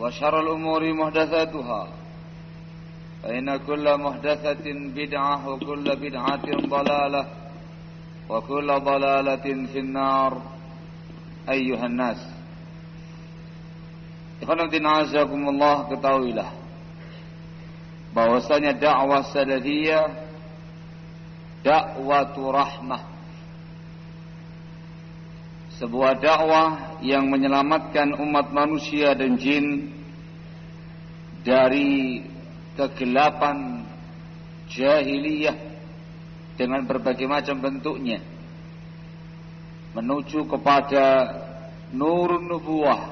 وشر الأمور محدثاتها فإن كل محدثة بدعة وكل بدعة ضلالة وكل ضلالة في النار أيها الناس Ikhwanuddin azakumullah ketahuilah bahwasanya dakwah salafiyah dakwatu rahmah sebuah dakwah yang menyelamatkan umat manusia dan jin dari kegelapan jahiliyah dengan berbagai macam bentuknya menuju kepada nur nubuah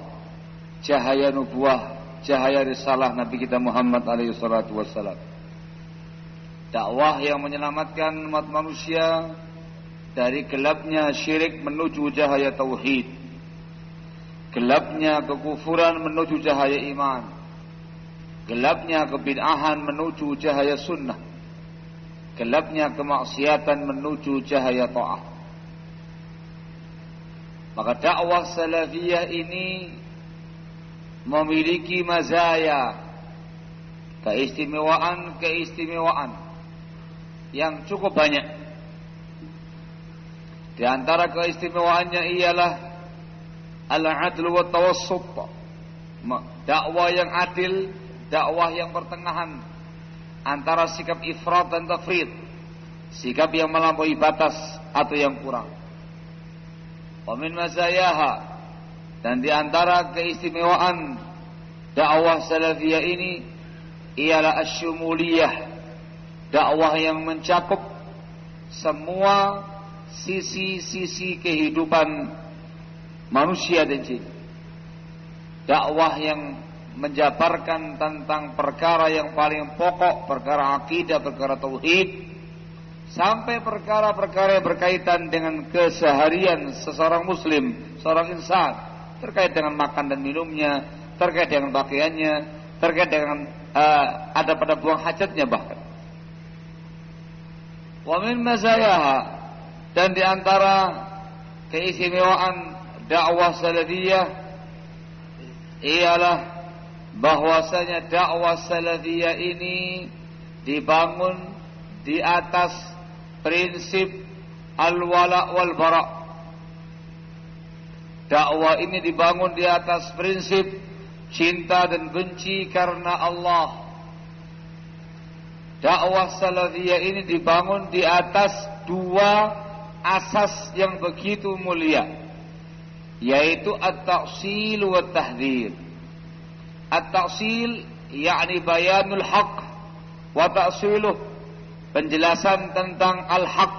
cahaya nubuah cahaya risalah Nabi kita Muhammad alaihi salatu wassalam. Dakwah yang menyelamatkan umat manusia dari gelapnya syirik menuju cahaya tauhid gelapnya kekufuran menuju cahaya iman. Gelapnya kebid'ahan menuju cahaya sunnah. Gelapnya kemaksiatan menuju cahaya ta'ah. Maka dakwah salafiyah ini memiliki mazaya keistimewaan-keistimewaan yang cukup banyak. Di antara keistimewaannya ialah al-adl wa tawassut. Dakwah yang adil, dakwah yang pertengahan antara sikap ifrat dan tafrid. Sikap yang melampaui batas atau yang kurang. Wa min mazayaha dan di antara keistimewaan dakwah salafiyah ini ialah asyumuliyah, dakwah yang mencakup semua sisi-sisi kehidupan manusia dan jin. Dakwah yang menjabarkan tentang perkara yang paling pokok, perkara akidah, perkara tauhid, sampai perkara-perkara yang berkaitan dengan keseharian seseorang muslim, seorang insan, terkait dengan makan dan minumnya, terkait dengan pakaiannya, terkait dengan uh, ada pada buang hajatnya bahkan. Wa min mazayaha dan di antara keistimewaan dakwah salafiyah ialah bahwasanya dakwah salafiyah ini dibangun di atas prinsip al-wala wal bara. Dakwah ini dibangun di atas prinsip cinta dan benci karena Allah. Dakwah salafiyah ini dibangun di atas dua asas yang begitu mulia, yaitu at-ta'sil wa tahdhir. At-ta'sil yakni bayanul haq wa ta'siluh penjelasan tentang al-haq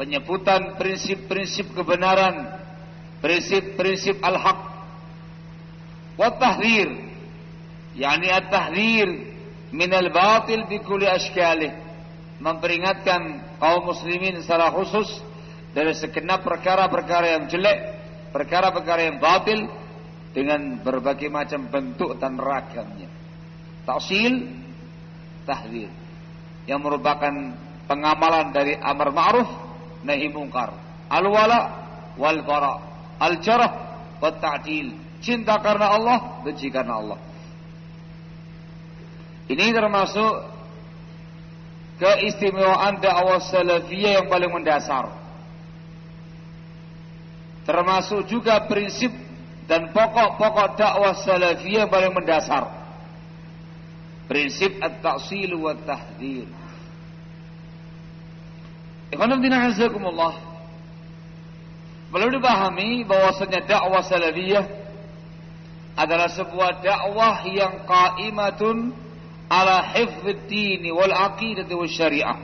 penyebutan prinsip-prinsip kebenaran prinsip-prinsip al-haq wa tahrir yakni at-tahrir min al-batil bi kulli ashkalih memperingatkan kaum muslimin secara khusus dari segenap perkara-perkara yang jelek perkara-perkara yang batil dengan berbagai macam bentuk dan ragamnya. Taksil, tahdir. Yang merupakan pengamalan dari amar ma'ruf, nahi mungkar. Al-wala wal bara. Al-jarah wa ta'dil. Cinta karena Allah, benci karena Allah. Ini termasuk keistimewaan dakwah salafiyah yang paling mendasar. Termasuk juga prinsip dan pokok-pokok dakwah salafiyah paling mendasar. Prinsip at-ta'sil wa tahdhir. Ikhwanul azakumullah. Perlu dipahami bahwasanya dakwah salafiyah adalah sebuah dakwah yang qaimatun ala hifdz dini wal aqidah wal syariah.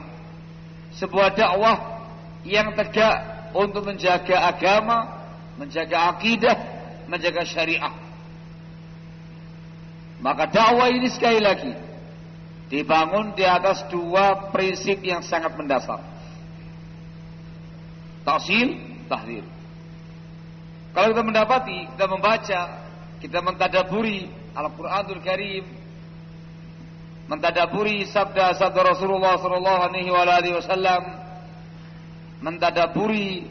Sebuah dakwah yang tegak untuk menjaga agama, menjaga akidah menjaga syariah. Maka dakwah ini sekali lagi dibangun di atas dua prinsip yang sangat mendasar. Taksil, tahdir. Kalau kita mendapati, kita membaca, kita mentadaburi Al-Quranul Karim, mentadaburi sabda-sabda Rasulullah Wasallam, mentadaburi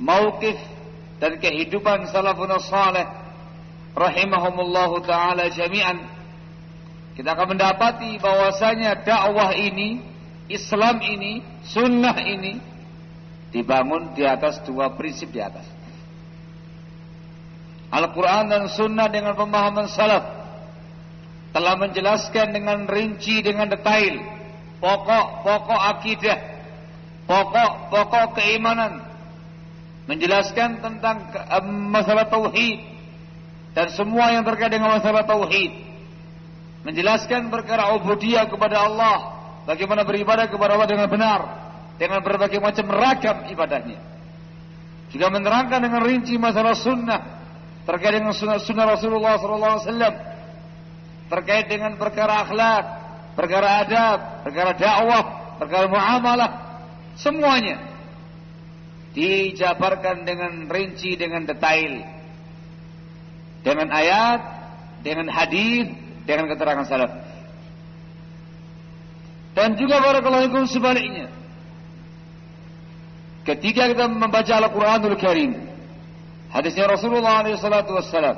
mauqif dan kehidupan salafun salih rahimahumullahu taala jami'an. Kita akan mendapati bahwasanya dakwah ini Islam ini sunnah ini dibangun di atas dua prinsip di atas. Al-Quran dan sunnah dengan pemahaman salaf telah menjelaskan dengan rinci dengan detail pokok-pokok akidah pokok-pokok keimanan. Menjelaskan tentang masalah tauhid. Dan semua yang terkait dengan masalah tauhid. Menjelaskan perkara ubudiyah kepada Allah, bagaimana beribadah kepada Allah dengan benar, dengan berbagai macam ragam ibadahnya. Juga menerangkan dengan rinci masalah sunnah. Terkait dengan sunnah, sunnah Rasulullah SAW, terkait dengan perkara akhlak, perkara adab, perkara dakwah, perkara muamalah, semuanya. Dijabarkan dengan rinci dengan detail. Dengan ayat dengan hadis dengan keterangan salaf. Dan juga barakallahu sebaliknya. Ketika kita membaca Al-Qur'anul Karim hadisnya Rasulullah SAW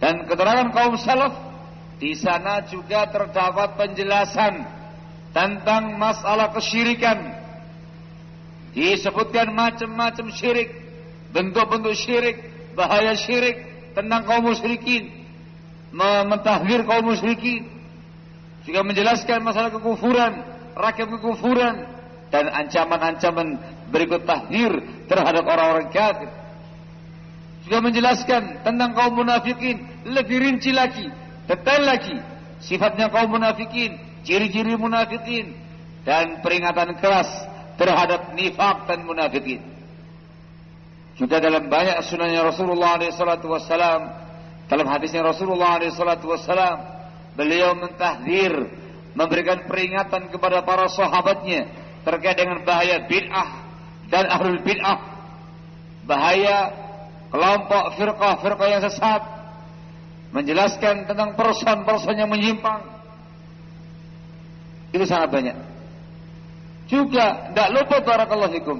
dan keterangan kaum salaf di sana juga terdapat penjelasan tentang masalah kesyirikan Disebutkan macam-macam syirik, bentuk-bentuk syirik, bahaya syirik tentang kaum musyrikin, mentahdir kaum musyrikin, juga menjelaskan masalah kekufuran, rakyat kekufuran dan ancaman-ancaman berikut tahdir terhadap orang-orang kafir. Juga menjelaskan tentang kaum munafikin lebih rinci lagi, detail lagi sifatnya kaum munafikin, ciri-ciri munafikin dan peringatan keras terhadap nifak dan munafikin. Juga dalam banyak sunahnya Rasulullah SAW, dalam hadisnya Rasulullah SAW, beliau mentahdir, memberikan peringatan kepada para sahabatnya terkait dengan bahaya bid'ah dan ahlul bid'ah, bahaya kelompok firqah-firqah yang sesat, menjelaskan tentang person-person yang menyimpang. Itu sangat banyak. Juga tidak lupa barakallahu fikum.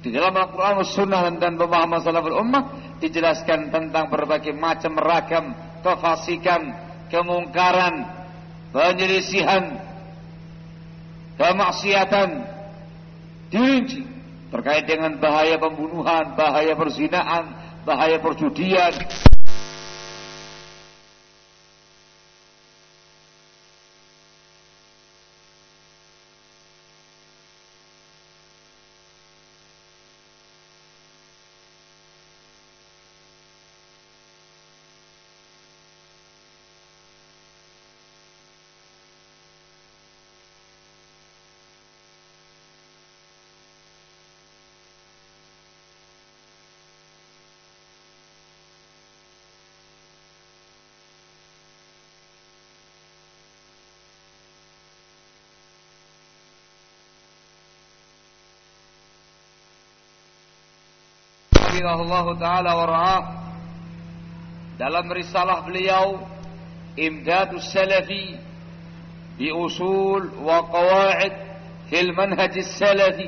Di dalam Al-Quran Sunnah dan pemahaman salaful ummah dijelaskan tentang berbagai macam ragam kefasikan, kemungkaran, penyelisihan, kemaksiatan dirinci terkait dengan bahaya pembunuhan, bahaya perzinaan, bahaya perjudian, hafizahullah taala wa ra'ah dalam risalah beliau Imdadus Salafi bi usul wa qawaid fil manhaj salafi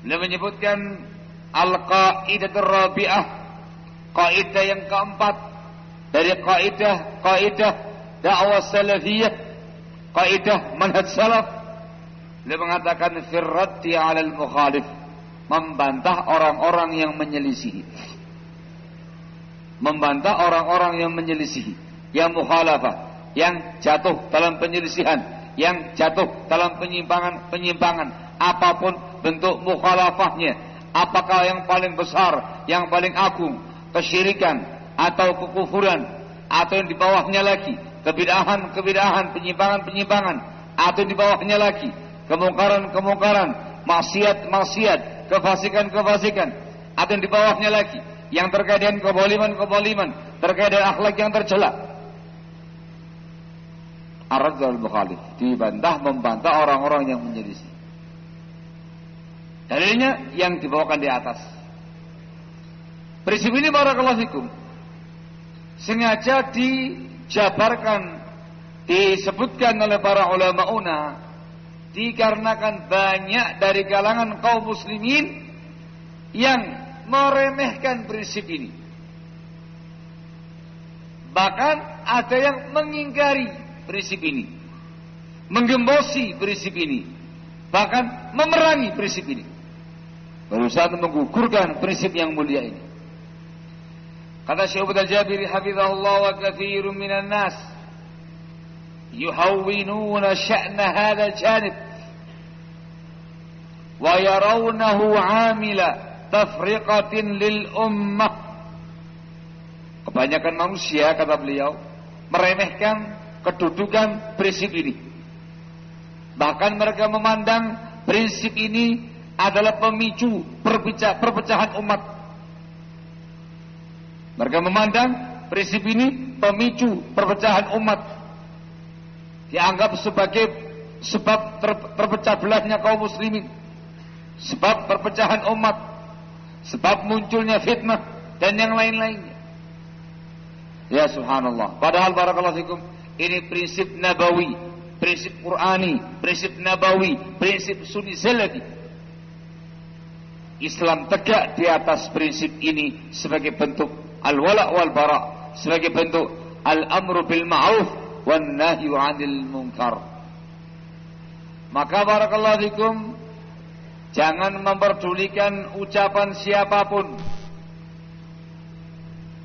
beliau menyebutkan al-qaidah rabi'ah kaidah yang keempat dari kaidah kaidah dakwah salafiyah kaidah manhaj salaf beliau mengatakan firraddi 'ala al-mukhalif membantah orang-orang yang menyelisihi. Membantah orang-orang yang menyelisihi, yang mukhalafah, yang jatuh dalam penyelisihan, yang jatuh dalam penyimpangan-penyimpangan, apa pun bentuk mukhalafahnya, apakah yang paling besar, yang paling agung, kesyirikan atau kekufuran atau yang di bawahnya lagi, kebidahan-kebidahan, penyimpangan-penyimpangan atau di bawahnya lagi, kemungkaran-kemungkaran, maksiat-maksiat, kefasikan-kefasikan atau yang di bawahnya lagi? Yang terkait dengan keboliman-keboliman terkait dengan akhlak yang tercela Ar-Radzal Mukhalif dibantah membantah orang-orang yang menyelisih dalilnya yang dibawakan di atas. Prinsip ini barakallahu fikum sengaja dijabarkan disebutkan oleh para ulama una dikarenakan banyak dari kalangan kaum muslimin yang meremehkan prinsip ini. Bahkan ada yang mengingkari prinsip ini. Menggembosi prinsip ini. Bahkan memerangi prinsip ini. Berusaha menggugurkan prinsip yang mulia ini. Kata Syekh Abdul Jabiri hafizahullah wa kathirun minan nas يهونون شأن هذا الجانب ويرونه عامل تفرقة للأمة Kebanyakan manusia, kata beliau, meremehkan kedudukan prinsip ini. Bahkan mereka memandang prinsip ini adalah pemicu perpecahan umat. Mereka memandang prinsip ini pemicu perpecahan umat dianggap sebagai sebab ter, terpecah belahnya kaum muslimin, sebab perpecahan umat, sebab munculnya fitnah dan yang lain-lainnya. Ya subhanallah. Padahal barakallahu fikum ini prinsip nabawi, prinsip Qurani, prinsip nabawi, prinsip sunni salafi. Islam tegak di atas prinsip ini sebagai bentuk al-wala wal bara, sebagai bentuk al-amru bil ma'ruf wan nahyu 'anil munkar. Maka barakallahu fikum jangan memperdulikan ucapan siapapun.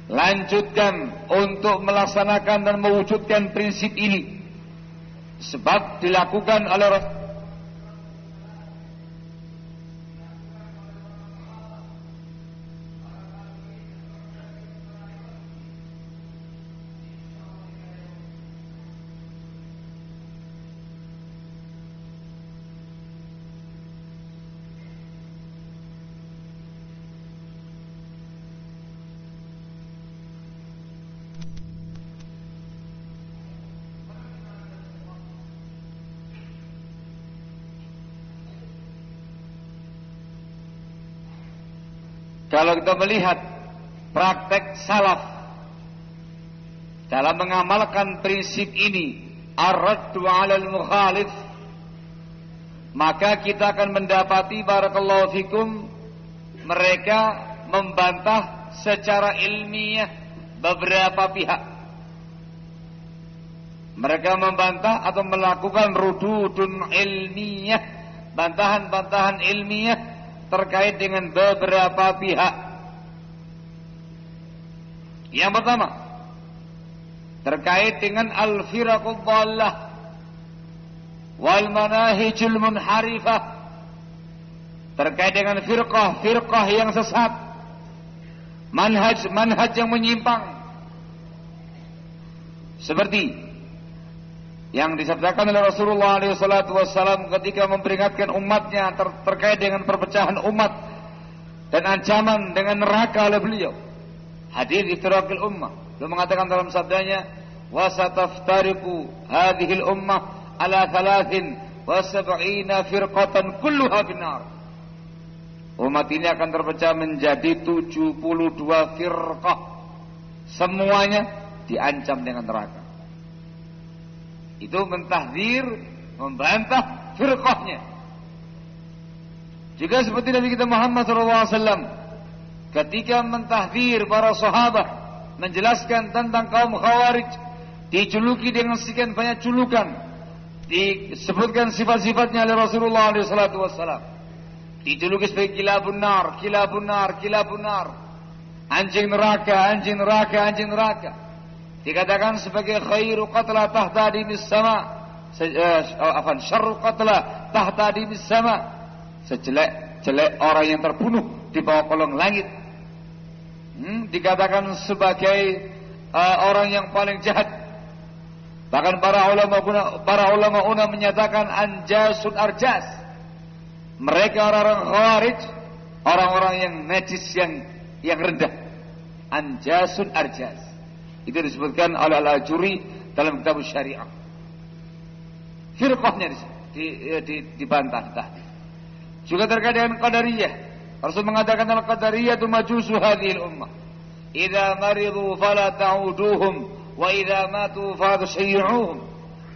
Lanjutkan untuk melaksanakan dan mewujudkan prinsip ini. Sebab dilakukan oleh Rasul Kalau kita melihat praktek salaf dalam mengamalkan prinsip ini, ar-raddu 'alal mukhalif, maka kita akan mendapati barakallahu fikum mereka membantah secara ilmiah beberapa pihak. Mereka membantah atau melakukan rududun ilmiah, bantahan-bantahan ilmiah terkait dengan beberapa pihak. Yang pertama, terkait dengan al-firaqud dhallah wal manahijul munharifah. Terkait dengan firqah-firqah yang sesat. Manhaj-manhaj yang menyimpang. Seperti yang disabdakan oleh Rasulullah SAW ketika memperingatkan umatnya ter terkait dengan perpecahan umat dan ancaman dengan neraka oleh beliau. Hadir iftirakil ummah. Beliau mengatakan dalam sabdanya, "Wasataftariqu hadhil ummah ala thalathin wa sab'ina firqatan kulluha binar." Umat ini akan terpecah menjadi 72 firqah. Semuanya diancam dengan neraka. Itu mentahdir, membantah firqahnya. Juga seperti Nabi kita Muhammad SAW ketika mentahdir para sahabat menjelaskan tentang kaum khawarij dijuluki dengan sekian banyak julukan disebutkan sifat-sifatnya oleh Rasulullah SAW dijuluki sebagai kilabun nar, kilabun nar, kilabun nar. Anjing neraka, anjing neraka, anjing neraka. Dikatakan sebagai khairu qatla tahta dimis sama. Eh, apa syarru qatla tahta dimis sama. Sejelek-jelek orang yang terbunuh di bawah kolong langit. Hmm, dikatakan sebagai uh, orang yang paling jahat. Bahkan para ulama para ulama una menyatakan anjasun arjas mereka orang-orang khawarij, orang-orang yang najis yang yang rendah. Anjasun arjas. Itu disebutkan oleh Al-Ajuri dalam kitab syariah. Firqahnya di, di, di, dibantah tadi. Juga terkait dengan Qadariyah. Rasul mengatakan Al-Qadariyah itu majusu hadhil ummah. Idza maridu fala ta'uduhum wa idza matu fala tusyyi'uhum.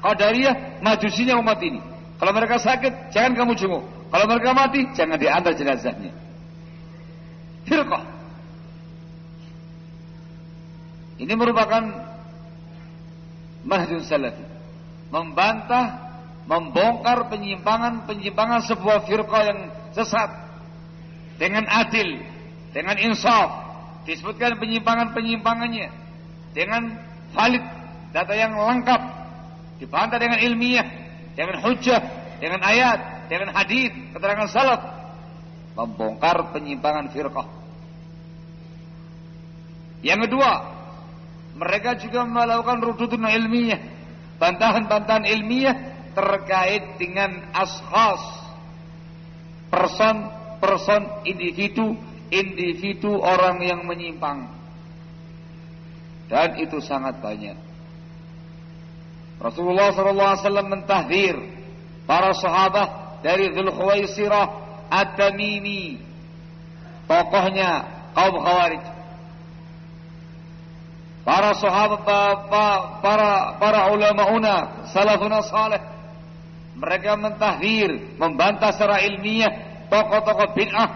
Qadariyah majusinya umat ini. Kalau mereka sakit, jangan kamu jenguk. Kalau mereka mati, jangan diantar jenazahnya. Firqah. Ini merupakan manhajun salafi. Membantah, membongkar penyimpangan-penyimpangan sebuah firqah yang sesat. Dengan adil, dengan insaf. Disebutkan penyimpangan-penyimpangannya. Dengan valid, data yang lengkap. Dibantah dengan ilmiah, dengan hujah, dengan ayat, dengan hadis, keterangan salaf membongkar penyimpangan firqah. Yang kedua, mereka juga melakukan rududun ilmiah, bantahan-bantahan ilmiah terkait dengan ashas, person-person individu, individu orang yang menyimpang. Dan itu sangat banyak. Rasulullah SAW mentahdir para sahabat dari Dzulkhuwaisirah At-Tamimi tokohnya kaum Khawarij para sahabat para para ulama una salafuna saleh mereka mentahdir membantah secara ilmiah tokoh-tokoh bid'ah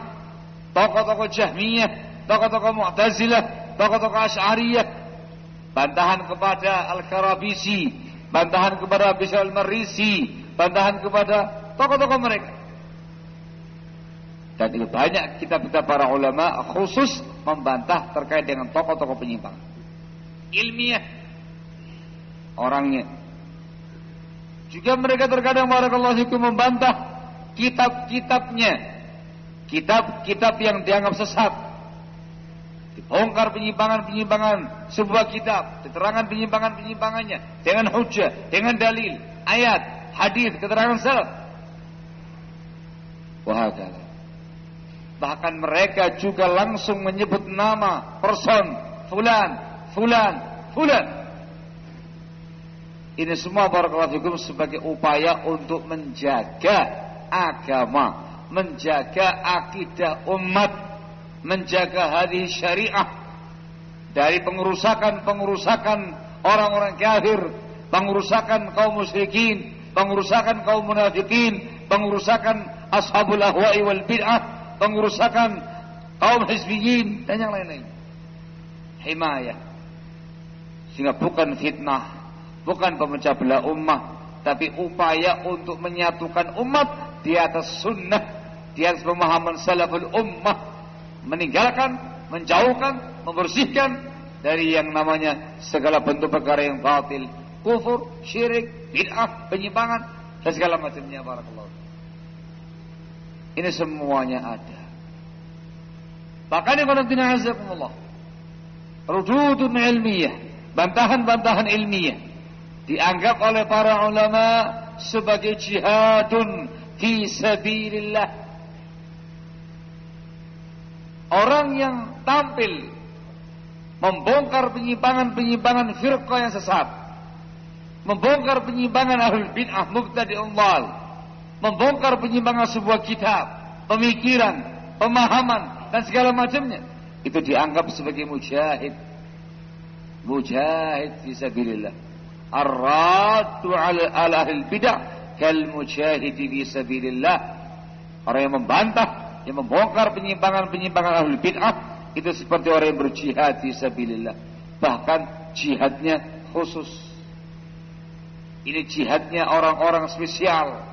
tokoh-tokoh jahmiyah tokoh-tokoh mu'tazilah tokoh-tokoh asy'ariyah bantahan kepada Al-Karabisi bantahan kepada Bisal Marisi bantahan kepada tokoh-tokoh mereka. Dan itu banyak kitab-kitab para ulama khusus membantah terkait dengan tokoh-tokoh penyimpang. Ilmiah orangnya. Juga mereka terkadang barakallahu fikum membantah kitab-kitabnya. Kitab-kitab yang dianggap sesat. Dibongkar penyimpangan-penyimpangan sebuah kitab, keterangan penyimpangan-penyimpangannya dengan hujah, dengan dalil, ayat, hadis, keterangan salaf. Wahakala. Bahkan mereka juga langsung menyebut nama person, fulan, fulan, fulan. Ini semua barakallahu fikum sebagai upaya untuk menjaga agama, menjaga akidah umat, menjaga hadis syariah dari pengurusakan-pengurusakan orang-orang kafir, pengurusakan kaum musyrikin, pengurusakan kaum munafikin, pengurusakan ashabul ahwa'i wal bid'ah, pengurusakan kaum hizbiyin dan yang lain-lain. Himayah. Sehingga bukan fitnah, bukan pemecah belah ummah, tapi upaya untuk menyatukan umat di atas sunnah, di atas pemahaman salaful ummah, meninggalkan, menjauhkan, membersihkan dari yang namanya segala bentuk perkara yang batil, kufur, syirik, bid'ah, penyimpangan dan segala macamnya barakallahu ini semuanya ada. Bahkan yang kalau azakumullah. Rududun ilmiah. Bantahan-bantahan ilmiah. Dianggap oleh para ulama sebagai jihadun fi sabilillah. Orang yang tampil membongkar penyimpangan-penyimpangan firqah yang sesat. Membongkar penyimpangan ahlul bid'ah mubtadi'un dhal membongkar penyimpangan sebuah kitab, pemikiran, pemahaman dan segala macamnya itu dianggap sebagai mujahid. Mujahid fisabilillah. Ar-raddu ala ahli bidah kal mujahid fisabilillah. Orang yang membantah, yang membongkar penyimpangan-penyimpangan ahli bid'ah itu seperti orang yang berjihad fisabilillah. Bahkan jihadnya khusus. Ini jihadnya orang-orang spesial.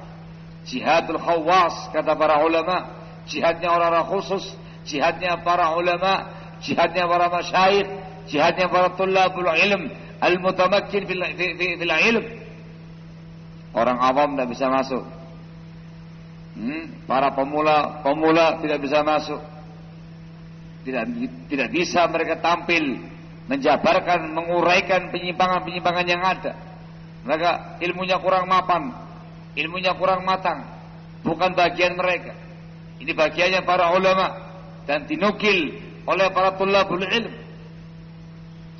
Jihadul khawas kata para ulama. Jihadnya orang-orang khusus. Jihadnya para ulama. Jihadnya para masyayikh. Jihadnya para tulabul ilm. Al-mutamakkin fil, fil ilm. Orang awam tidak bisa masuk. Hmm? Para pemula pemula tidak bisa masuk. Tidak tidak bisa mereka tampil menjabarkan, menguraikan penyimpangan-penyimpangan yang ada. Mereka ilmunya kurang mapan, ilmunya kurang matang, bukan bagian mereka. Ini bagiannya para ulama dan dinukil oleh para tulabul ilm.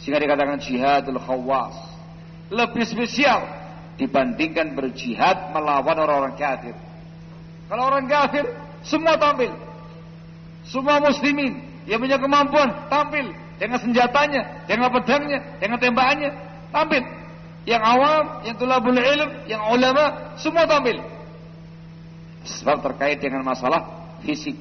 Sehingga dikatakan jihadul khawas. Lebih spesial dibandingkan berjihad melawan orang-orang kafir. Kalau orang kafir semua tampil. Semua muslimin yang punya kemampuan tampil dengan senjatanya, dengan pedangnya, dengan tembakannya, tampil. Yang awam, yang tulabul ilm, yang ulama, semua tampil. Sebab terkait dengan masalah fisik.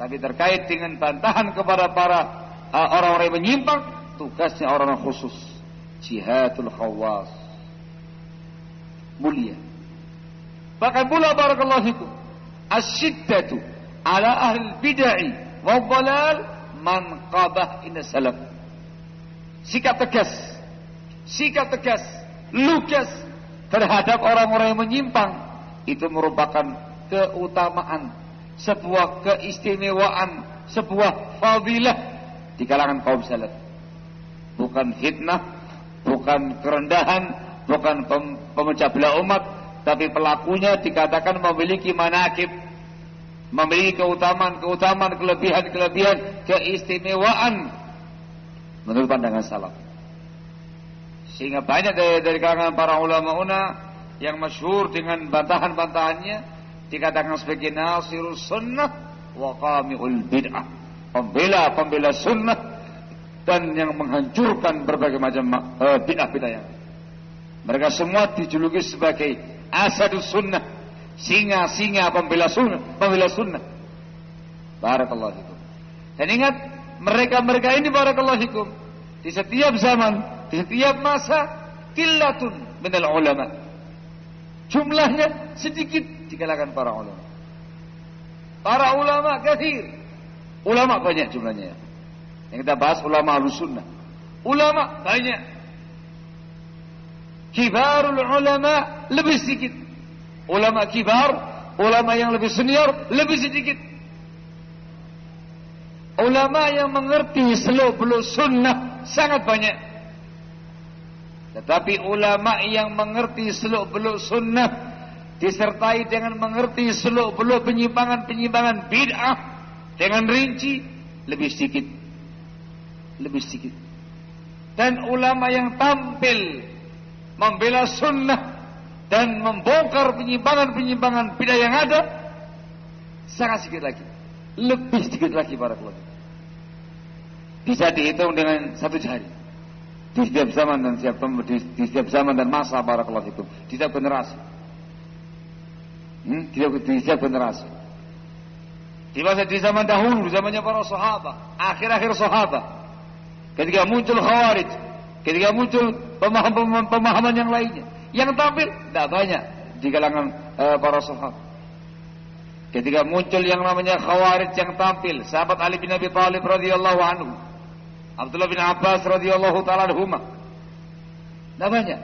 Tapi terkait dengan bantahan kepada para orang-orang yang menyimpang, tugasnya orang, -orang khusus. Jihadul khawas. Mulia. Bahkan pula barakallahu fikum. Asyiddatu ala ahli bid'ah wa dhalal manqabah ina salaf. Sikap tegas, sikap tegas, lugas terhadap orang-orang yang menyimpang itu merupakan keutamaan, sebuah keistimewaan, sebuah fadilah di kalangan kaum salaf. Bukan fitnah, bukan kerendahan, bukan pemecah belah umat, tapi pelakunya dikatakan memiliki manakib memiliki keutamaan-keutamaan, kelebihan-kelebihan, keistimewaan menurut pandangan salaf. Sehingga banyak dari, dari kalangan para ulama una yang masyhur dengan bantahan-bantahannya dikatakan sebagai nasirus sunnah wa qami'ul bid'ah. Pembela-pembela sunnah dan yang menghancurkan berbagai macam uh, bid'ah-bid'ah yang mereka semua dijuluki sebagai asadus sunnah singa-singa pembela sunnah, pembela sunnah. Barakallahu fikum. Dan ingat, mereka-mereka ini barakallahu fikum di setiap zaman, di setiap masa killatun minal ulama. Jumlahnya sedikit di kalangan para ulama. Para ulama kathir. Ulama banyak jumlahnya. Yang kita bahas ulama sunnah. Ulama banyak. Kibarul ulama lebih sedikit ulama kibar, ulama yang lebih senior lebih sedikit. Ulama yang mengerti seluk-beluk sunnah sangat banyak. Tetapi ulama yang mengerti seluk-beluk sunnah disertai dengan mengerti seluk-beluk penyimpangan-penyimpangan bid'ah dengan rinci lebih sedikit. Lebih sedikit. Dan ulama yang tampil membela sunnah dan membongkar penyimpangan-penyimpangan bidah yang ada sangat sedikit lagi lebih sedikit lagi para keluarga bisa dihitung dengan satu jari di setiap zaman dan setiap di, di setiap zaman dan masa para keluarga itu di setiap generasi hmm? di, di setiap generasi di masa di zaman dahulu zamannya para sahabat akhir-akhir sahabat ketika muncul khawarij ketika muncul pemahaman-pemahaman yang lainnya yang tampil tidak banyak di kalangan uh, para sahabat. Ketika muncul yang namanya Khawarij yang tampil, sahabat Ali bin Abi Thalib radhiyallahu anhu, Abdullah bin Abbas radhiyallahu taala anhuma. Tidak banyak.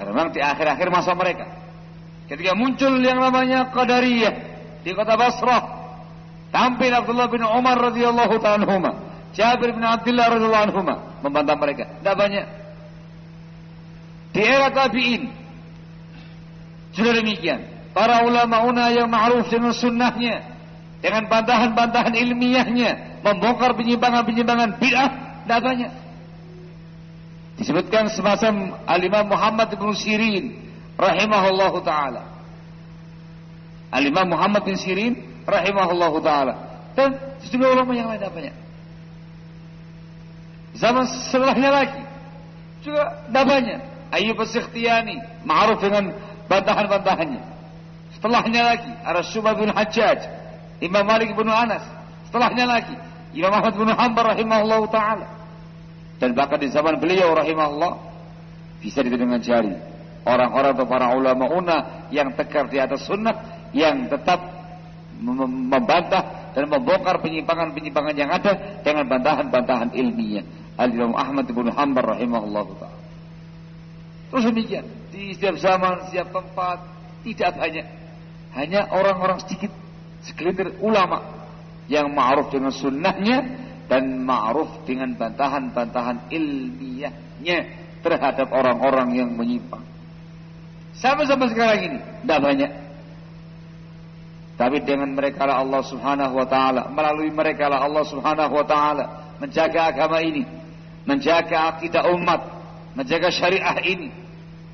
Karena memang di akhir-akhir masa mereka. Ketika muncul yang namanya Qadariyah di kota Basrah, tampil Abdullah bin Umar radhiyallahu taala Jabir bin Abdullah radhiyallahu anhuma membantah mereka. Tidak banyak. Di era tabi'in. Sudah demikian. Para ulama-una yang ma'ruf dengan sunnahnya. Dengan bantahan-bantahan ilmiahnya. Membongkar penyimpangan-penyimpangan bid'ah. Tidak banyak. Disebutkan semacam Al-Imam Muhammad bin Sirin. Rahimahullah ta'ala. Al-Imam Muhammad bin Sirin rahimahullahu taala dan sejumlah ulama yang lain banyak. Zaman setelahnya lagi juga banyak. Ayub As-Sikhtiyani ma'ruf dengan bantahan-bantahannya. Setelahnya lagi ada Syubah bin Hajjaj, Imam Malik bin Anas. Setelahnya lagi Imam Ahmad bin Hanbal rahimahullah taala. Dan bahkan di zaman beliau rahimahullah bisa dihitung dengan jari orang-orang atau para ulama una yang tegar di atas sunnah yang tetap membantah dan membongkar penyimpangan-penyimpangan yang ada dengan bantahan-bantahan ilmiah. Al-Imam Ahmad bin Hanbal rahimahullah taala. Terus demikian di setiap zaman, setiap tempat tidak banyak. Hanya orang-orang sedikit segelintir ulama yang ma'ruf dengan sunnahnya dan ma'ruf dengan bantahan-bantahan ilmiahnya terhadap orang-orang yang menyimpang. Sama-sama sekarang ini tidak banyak. Tapi dengan mereka lah Allah Subhanahu wa taala, melalui mereka lah Allah Subhanahu wa taala menjaga agama ini, menjaga akidah umat, menjaga syariah ini.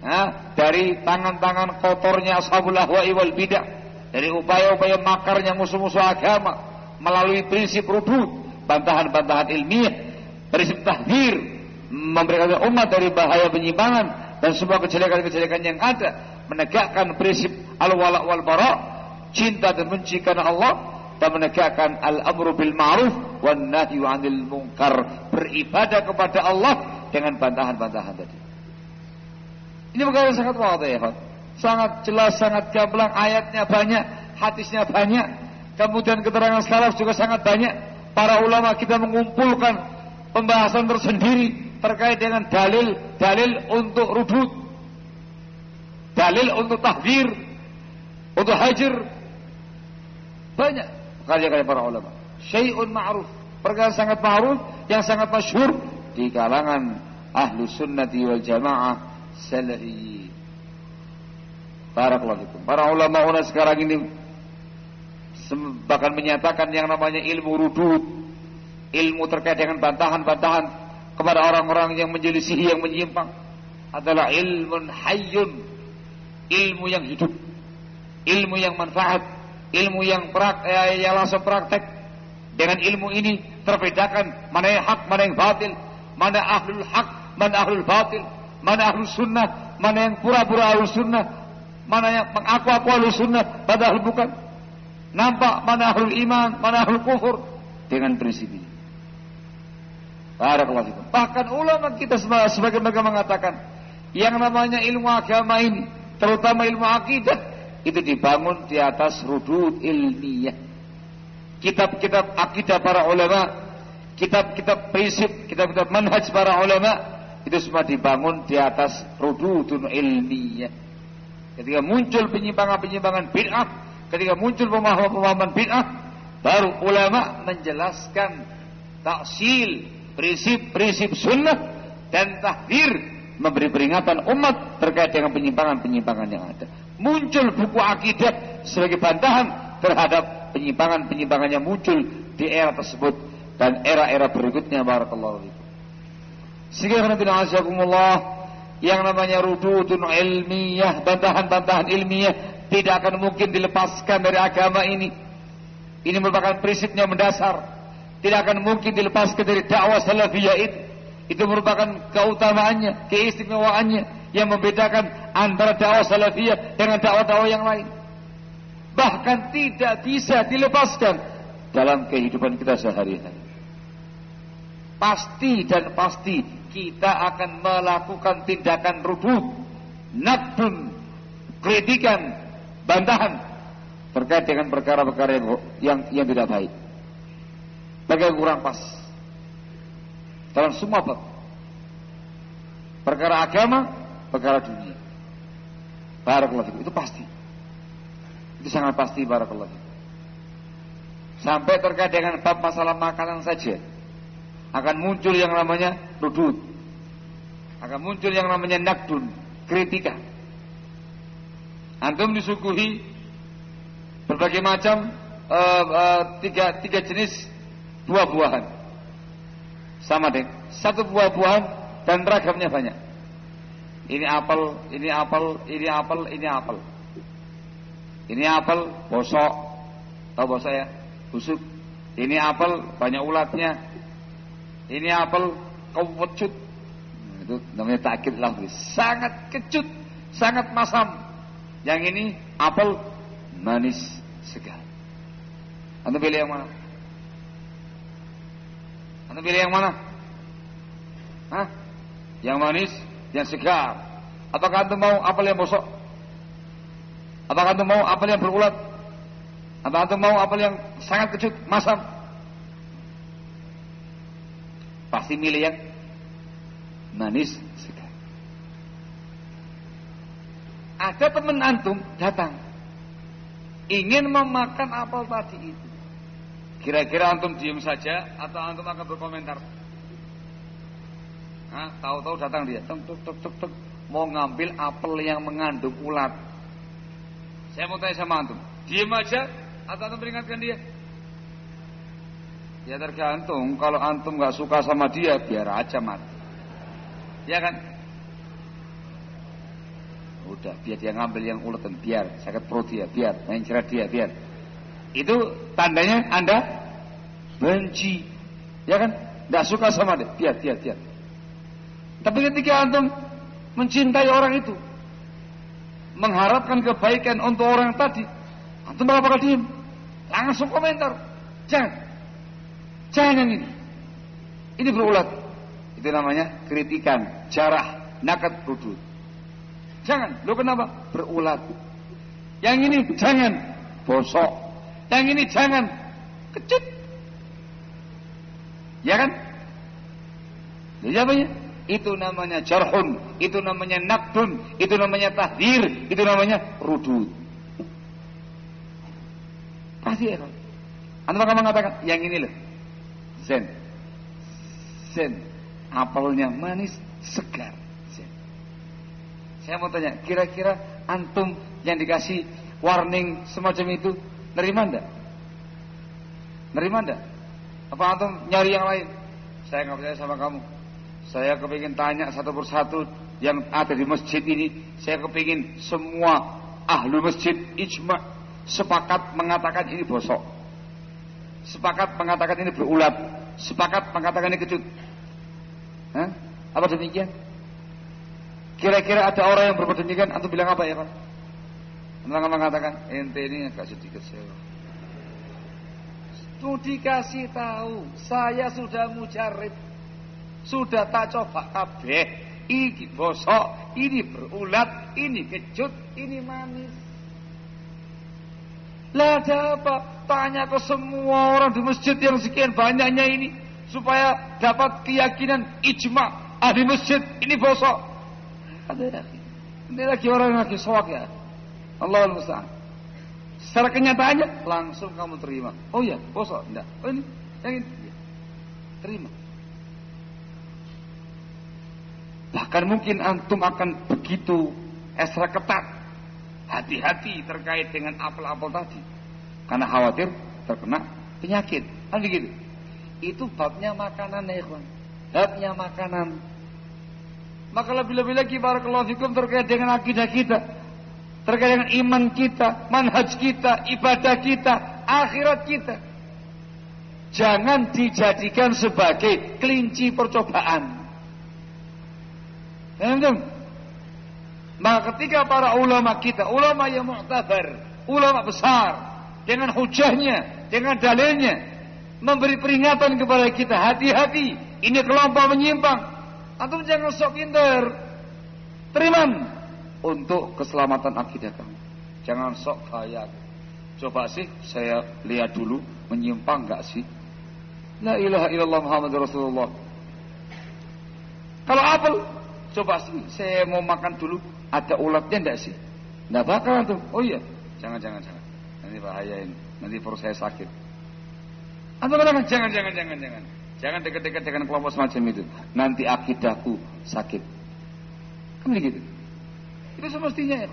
Ha? dari tangan-tangan kotornya ashabul ahwa'i wal bidah, dari upaya-upaya makarnya musuh-musuh agama melalui prinsip rudud, bantahan-bantahan ilmiah, prinsip tahdir, memberikan umat dari bahaya penyimpangan dan semua kejelekan-kejelekan yang ada, menegakkan prinsip al-wala wal bara, cinta dan benci karena Allah dan menegakkan al-amru bil ma'ruf wan nahyu 'anil munkar, beribadah kepada Allah dengan bantahan-bantahan tadi. Ini perkara sangat wadih ya, sangat jelas, sangat gamblang, ayatnya banyak, hadisnya banyak, kemudian keterangan salaf juga sangat banyak. Para ulama kita mengumpulkan pembahasan tersendiri terkait dengan dalil-dalil untuk rudud, dalil untuk tahdir, untuk hajar, banyak karya-karya para ulama. Syai'un ma'ruf, perkara sangat ma'ruf yang sangat masyhur di kalangan ahlu sunnati wal jamaah salafi. Barakallahu fikum. Para ulama ulama sekarang ini bahkan menyatakan yang namanya ilmu rudud, ilmu terkait dengan bantahan-bantahan kepada orang-orang yang menjelisihi yang menyimpang adalah ilmu hayyun, ilmu yang hidup, ilmu yang manfaat, ilmu yang prak, eh, yang langsung praktek. Dengan ilmu ini terbedakan mana yang hak, mana yang batil, mana ahlul hak, mana ahlul batil, mana ahlul sunnah, mana yang pura-pura ahlul sunnah, mana yang mengaku-aku ahlul sunnah, padahal bukan. Nampak mana ahlul iman, mana ahlul kufur dengan prinsip ini. Bahkan ulama kita sebagai mereka mengatakan yang namanya ilmu agama ini, terutama ilmu akidah, itu dibangun di atas rudud ilmiah. Kitab-kitab akidah para ulama, kitab-kitab prinsip, kitab-kitab manhaj para ulama, itu semua dibangun di atas rududun ilmiah. Ketika muncul penyimpangan-penyimpangan bid'ah, ketika muncul pemahaman-pemahaman bid'ah, baru ulama menjelaskan taksil prinsip-prinsip sunnah dan tahdir memberi peringatan umat terkait dengan penyimpangan-penyimpangan yang ada. Muncul buku akidah sebagai bantahan terhadap penyimpangan-penyimpangan yang muncul di era tersebut dan era-era berikutnya barakallahu fikum. Sehingga yang namanya rududun ilmiah, bantahan-bantahan ilmiah tidak akan mungkin dilepaskan dari agama ini. Ini merupakan prinsipnya mendasar tidak akan mungkin dilepaskan dari dakwah salafiyah itu. Itu merupakan keutamaannya, keistimewaannya yang membedakan antara dakwah salafiyah dengan dakwah-dakwah yang lain. Bahkan tidak bisa dilepaskan dalam kehidupan kita sehari-hari. Pasti dan pasti kita akan melakukan tindakan rudud, nakdun, kritikan, bantahan terkait dengan perkara-perkara yang, yang yang tidak baik. Bagaimana kurang pas. Dalam semua. Perkara agama, perkara dunia. Barakallahu fikum. Itu pasti. Itu sangat pasti barakallahu fikum. Sampai terkait dengan bab masalah makanan saja. Akan muncul yang namanya rudud. Akan muncul yang namanya nakdun. Kritika. Antum disuguhi berbagai macam uh, uh, tiga, tiga jenis buah-buahan. Sama deh, satu buah-buahan dan ragamnya banyak. Ini apel, ini apel, ini apel, ini apel. Ini apel bosok. Tahu bosok ya? Busuk. Ini apel banyak ulatnya. Ini apel kewecut. Nah, itu namanya takit lafzi. Sangat kecut, sangat masam. Yang ini apel manis segar. Anda pilih yang mana? Anda pilih yang mana? Hah? Yang manis, yang segar. Apakah anda mau apel yang bosok? Apakah anda mau apel yang berulat? Apakah anda mau apel yang sangat kecut, masam? Pasti milih yang manis segar. Ada teman antum datang ingin memakan apel tadi itu. Kira-kira antum diem saja atau antum akan berkomentar? Nah, tahu-tahu datang dia, tuk, tuk, tuk, tuk, tuk, mau ngambil apel yang mengandung ulat. Saya mau tanya sama antum, diem aja atau antum peringatkan dia? Ya tergantung, kalau antum nggak suka sama dia, biar aja mati. Ya kan? Udah, biar dia ngambil yang ulat dan biar sakit perut dia, biar main cerah dia, biar. Itu tandanya Anda benci. Ya kan? Tidak suka sama dia, biar, biar, biar. Tapi ketika antum mencintai orang itu, mengharapkan kebaikan untuk orang tadi, antum bakal bakal diem. Langsung komentar. Jangan. Jangan ini. Ini berulat. Itu namanya kritikan, jarah, nakat, rudud. Jangan. Lo kenapa? Berulat. Yang ini jangan. Bosok. Yang ini jangan. Kecut. Ya kan? Jadi apanya? Itu namanya jarhun, itu namanya nakdun, itu namanya tahdir, itu namanya rudud. Pasti ya? Anda akan mengatakan, yang ini loh. Zen. Zen. Apelnya manis, segar. Zen. Saya mau tanya, kira-kira antum yang dikasih warning semacam itu, nerima ndak? Nerima ndak? Apa antum nyari yang lain? Saya nggak percaya sama kamu. Saya kepingin tanya satu persatu yang ada di masjid ini. Saya kepingin semua ahlu masjid ijma sepakat mengatakan ini bosok. Sepakat mengatakan ini berulat. Sepakat mengatakan ini kecut. Hah? Apa demikian? Kira-kira ada orang yang berbuat demikian, antum bilang apa ya Pak? Antum mengatakan, ente ini agak sedikit sewa. Itu dikasih tahu, saya sudah mujarib. Sudah tak coba kabeh. Ini bosok, ini berulat, ini kecut, ini manis. Lah ada apa? Tanya ke semua orang di masjid yang sekian banyaknya ini. Supaya dapat keyakinan ijma ahli masjid ini bosok. Ada lagi. Ini lagi orang yang lagi soak ya. Allah musta'an. Secara kenyataannya langsung kamu terima. Oh iya, bosok. Enggak. Oh ini, yang ini. Ya. Terima. Bahkan mungkin antum akan begitu ekstra ketat. Hati-hati terkait dengan apel-apel tadi. Karena khawatir terkena penyakit. Kan begitu. Itu babnya makanan ya ikhwan. Babnya makanan. Maka lebih-lebih lagi barakallahu fikum terkait dengan akidah kita. Terkait dengan iman kita, manhaj kita, ibadah kita, akhirat kita. Jangan dijadikan sebagai kelinci percobaan. Maka ketika para ulama kita, ulama yang mu'tabar, ulama besar, dengan hujahnya, dengan dalilnya, memberi peringatan kepada kita, hati-hati, ini kelompok menyimpang. Antum jangan sok pinter. Teriman untuk keselamatan akidah kamu. Jangan sok kaya. Coba sih saya lihat dulu menyimpang enggak sih? La ilaha illallah Muhammad Rasulullah. Kalau apel Coba sih, saya mau makan dulu. Ada ulatnya enggak sih? Enggak bakal tuh. Oh iya. Jangan, jangan, jangan. Nanti bahaya ini. Nanti perut saya sakit. Atau katakan, jangan, jangan, jangan, jangan. Jangan dekat-dekat dengan kelompok semacam itu. Nanti akidahku sakit. Kan begitu. Itu semestinya ya.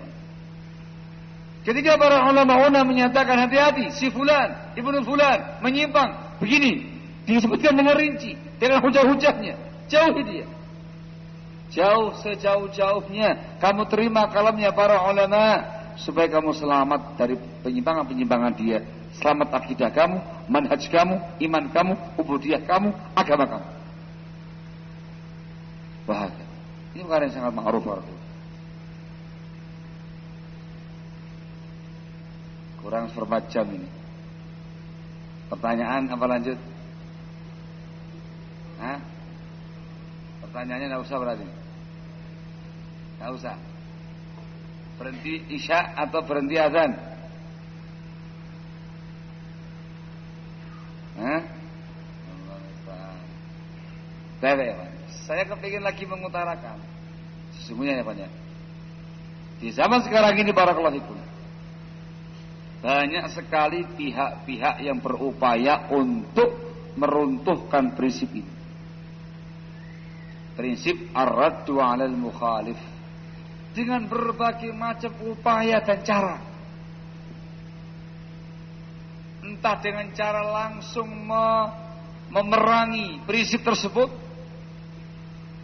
Ketika para ulama-ulama menyatakan hati-hati, si fulan, ibnu fulan menyimpang, begini, disebutkan dengan rinci, dengan hujah-hujahnya, jauhi dia. Jauh sejauh-jauhnya kamu terima kalamnya para ulama supaya kamu selamat dari penyimpangan-penyimpangan dia. Selamat akidah kamu, manhaj kamu, iman kamu, ubudiyah kamu, agama kamu. Bahagia. Ini perkara yang sangat ma'ruf Kurang seperempat jam ini. Pertanyaan apa lanjut? Hah? Pertanyaannya tidak usah berarti. Tidak usah. Berhenti isya atau berhenti azan? Ya. Saya kepingin lagi mengutarakan. Sesungguhnya ya Pak ya. Di zaman sekarang ini para itu banyak sekali pihak-pihak yang berupaya untuk meruntuhkan prinsip ini. Prinsip ar-raddu 'alal mukhalif dengan berbagai macam upaya dan cara. Entah dengan cara langsung me memerangi prinsip tersebut,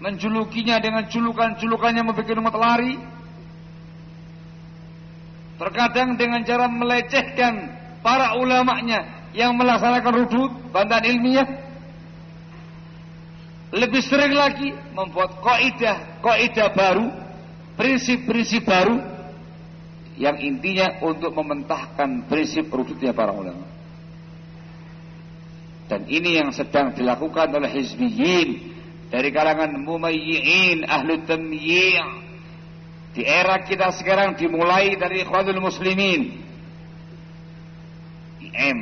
menjulukinya dengan julukan-julukannya membuat umat lari, terkadang dengan cara melecehkan para ulamanya yang melaksanakan rudud, bantahan ilmiah, lebih sering lagi membuat kaidah, kaidah baru prinsip-prinsip baru yang intinya untuk mementahkan prinsip rujuknya para ulama. Dan ini yang sedang dilakukan oleh hizbiyin dari kalangan mumayyi'in ahlu tamyi' di era kita sekarang dimulai dari ikhwanul muslimin. IM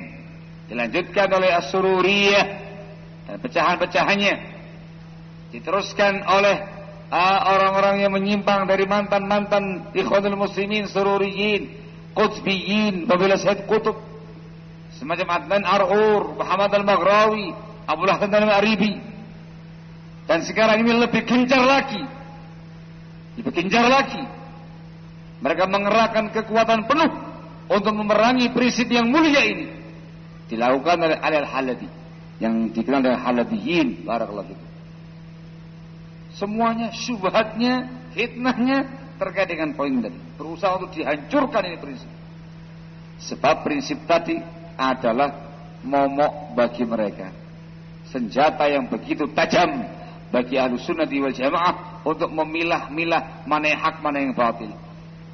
dilanjutkan oleh as-sururiyah. Dan pecahan-pecahannya. Diteruskan oleh orang-orang yang menyimpang dari mantan-mantan ikhwanul muslimin sururiyin, qutbiyin, babila Said Qutub, semacam Adnan Ar'ur, Muhammad Al-Maghrawi, Abu Lahtan Al-Aribi. Dan sekarang ini lebih gencar lagi. Lebih gencar lagi. Mereka mengerahkan kekuatan penuh untuk memerangi prinsip yang mulia ini. Dilakukan oleh Al-Halabi. Yang dikenal dengan Halabiyin. Barakallahu Semuanya syubhatnya, fitnahnya terkait dengan poin tadi. Berusaha untuk dihancurkan ini prinsip. Sebab prinsip tadi adalah momok bagi mereka. Senjata yang begitu tajam bagi ahlu sunnah wal jamaah untuk memilah-milah mana yang hak, mana yang batil.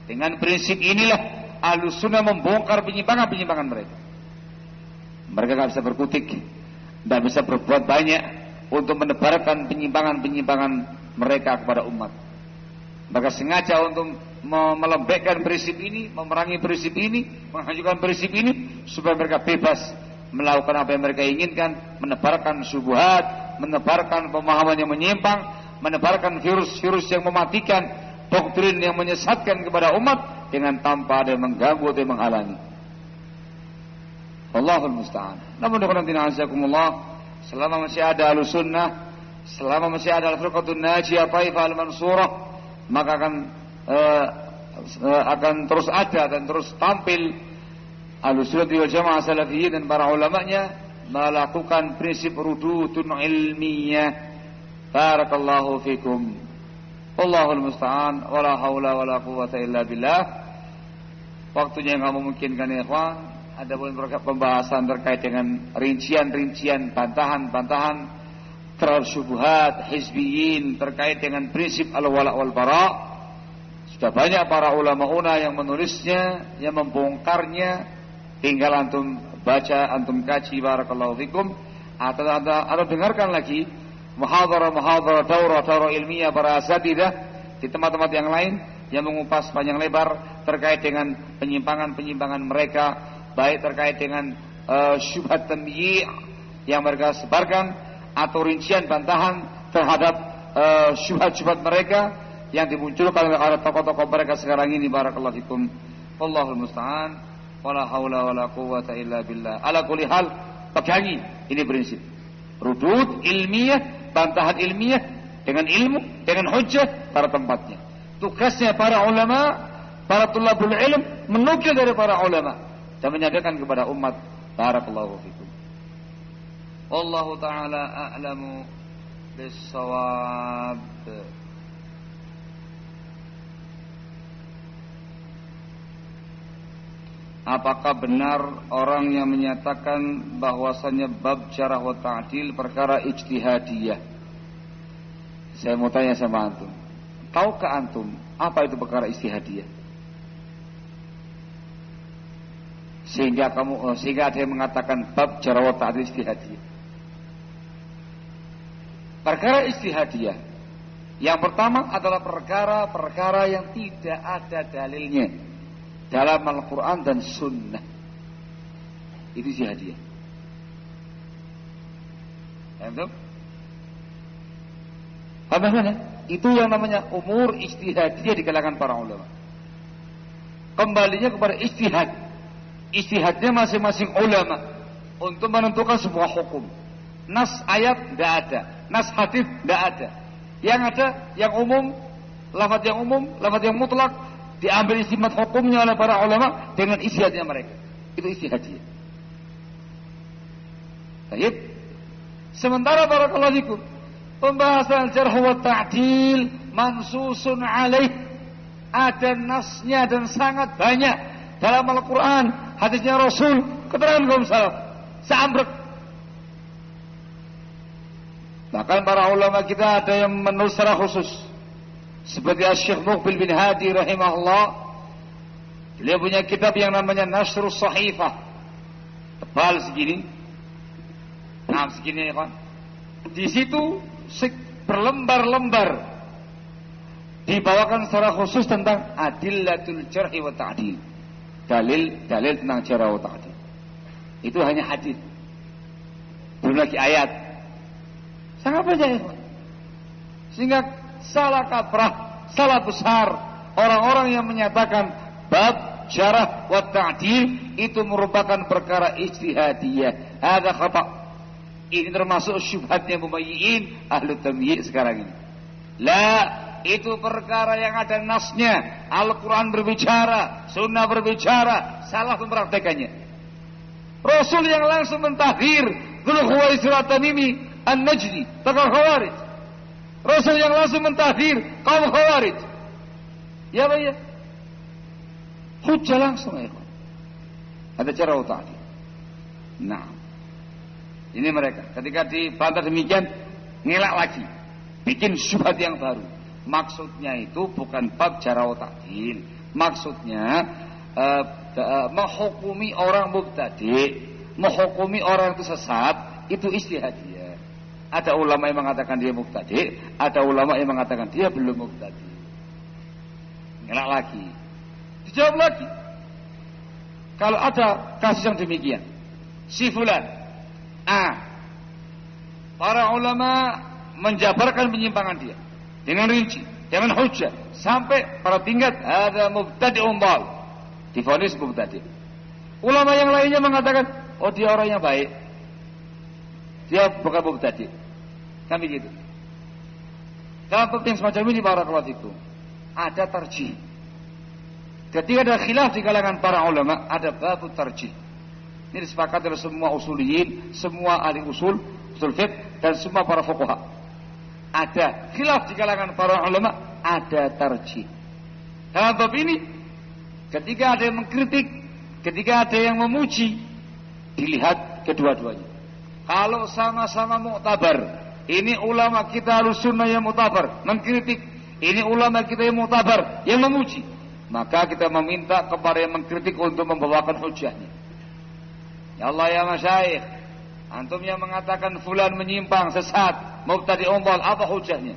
Dengan prinsip inilah ahlu sunnah membongkar penyimpangan-penyimpangan mereka. Mereka tidak bisa berkutik, tidak bisa berbuat banyak, untuk menebarkan penyimpangan-penyimpangan mereka kepada umat. Maka sengaja untuk melembekkan prinsip ini, memerangi prinsip ini, menghancurkan prinsip ini, supaya mereka bebas melakukan apa yang mereka inginkan, menebarkan subuhat, menebarkan pemahaman yang menyimpang, menebarkan virus-virus yang mematikan, doktrin yang menyesatkan kepada umat dengan tanpa ada yang mengganggu atau menghalangi. Allahul musta'an. Namun dengan Allah selama masih ada al-sunnah, selama masih ada al-firqatun najiyah taifah al-mansurah, maka akan uh, akan terus ada dan terus tampil al-sunnah wal jamaah salafiyyin dan para ulamanya melakukan prinsip rudutun ilmiyah. Barakallahu fikum. Allahul musta'an wala haula wala quwata illa billah. Waktunya yang kamu mungkinkan ya ikhwan ada pun pembahasan terkait dengan rincian-rincian bantahan-bantahan terhadap syubhat hizbiyin terkait dengan prinsip al-wala wal bara. Sudah banyak para ulama una yang menulisnya, yang membongkarnya. Tinggal antum baca, antum kaji barakallahu fikum atau ada atau dengarkan lagi muhadharah-muhadharah daurah-daurah ilmiah para asatidah di tempat-tempat yang lain yang mengupas panjang lebar terkait dengan penyimpangan-penyimpangan mereka baik terkait dengan uh, syubhat tamyi' yang mereka sebarkan atau rincian bantahan terhadap uh, syubhat-syubhat mereka yang dimunculkan oleh tokoh-tokoh mereka sekarang ini barakallahu fikum. Wallahul musta'an. Wala haula wala quwata illa billah. Ala kulli hal pegangi. Ini prinsip. Rudud ilmiah bantahan ilmiah dengan ilmu dengan hujjah pada tempatnya. Tugasnya para ulama para tulabul ilm menukil dari para ulama dan menyadarkan kepada umat barakallahu fikum Allah taala a'lamu bis-shawab apakah benar orang yang menyatakan bahwasannya bab jarah wa ta'dil perkara ijtihadiyah? Saya mau tanya sama antum. Tahukah antum apa itu perkara ijtihadiyah? Sehingga kamu eh, sehingga ada yang mengatakan bab jarah wa ta'dil ijtihadiyah. Perkara ijtihadiyah yang pertama adalah perkara-perkara yang tidak ada dalilnya dalam Al-Quran dan Sunnah. Itu ijtihadiyah. Paham Paham mana? Itu yang namanya umur istihadiyah di kalangan para ulama. Kembalinya kepada istihad. Istihadnya masing-masing ulama untuk menentukan sebuah hukum. Nas ayat tidak ada, nas hadis tidak ada. Yang ada yang umum, lafaz yang umum, lafaz yang mutlak diambil istimat hukumnya oleh para ulama dengan istihadnya mereka. Itu istihadnya. Baik. Sementara para fikum pembahasan jarh wa ta'dil mansusun alaih ada nasnya dan sangat banyak dalam Al-Quran hadisnya Rasul keterangan kaum salaf seambrek bahkan para ulama kita ada yang menulis secara khusus. Seperti Syekh Muqbil bin Hadi rahimahullah beliau punya kitab yang namanya Nasrus Sahifah. Tebal segini. Nah segini ya kan di situ berlembar-lembar dibawakan secara khusus tentang adillatul jarhi wa ta'dil. Dalil-dalil tentang jarh wa ta'dil. Itu hanya hadis. Belum lagi ayat. Sangat banyak ya. Sehingga salah kaprah, salah besar orang-orang yang menyatakan bab jarah wa ta'dil itu merupakan perkara ijtihadiyah. Ada khata' Ini termasuk syubhatnya mumayyi'in ahlu tamyi' sekarang ini. La, itu perkara yang ada nasnya. Al-Quran berbicara, sunnah berbicara, salah mempraktekannya. Rasul yang langsung mentahdir Dhul Khuwaisrat Tamimi An-Najdi, takal Khawarij. Rasul yang langsung mentahdir kaum Khawarij. Ya Pak ya? Hujjah langsung ya Ada cara utama. Nah. Ini mereka. Ketika dibantah demikian, ngelak lagi. Bikin syubhat yang baru. Maksudnya itu bukan bab jarau ta'dil. Maksudnya uh, uh, menghukumi orang mubtadi, menghukumi orang itu sesat, itu istihadiyah. Ada ulama yang mengatakan dia mubtadi, ada ulama yang mengatakan dia belum mubtadi. Ngelak lagi. Dijawab lagi. Kalau ada kasus yang demikian, si fulan A. Para ulama menjabarkan penyimpangan dia dengan rinci, dengan hujah sampai pada tingkat ada mubtadi'un dal. Difonis mubtadi. Ulama yang lainnya mengatakan, oh dia orang yang baik. Dia bukan mubtadi. Kami gitu. Dalam penting semacam ini para itu ada tarjih. Ketika ada khilaf di kalangan para ulama, ada batu tarjih. Ini disepakati oleh semua usuliyin, semua ahli usul, usul fiqh dan semua para fuqaha. Ada khilaf di kalangan para ulama, ada tarjih. Dalam bab ini, ketika ada yang mengkritik, ketika ada yang memuji, dilihat kedua-duanya. Kalau sama-sama muktabar, ini ulama kita harus sunnah yang muktabar, mengkritik. Ini ulama kita yang muktabar, yang memuji. Maka kita meminta kepada yang mengkritik untuk membawakan hujahnya. Ya Allah ya masyayikh. Antum yang mengatakan fulan menyimpang, sesat, mubtadi umbal, apa hujahnya?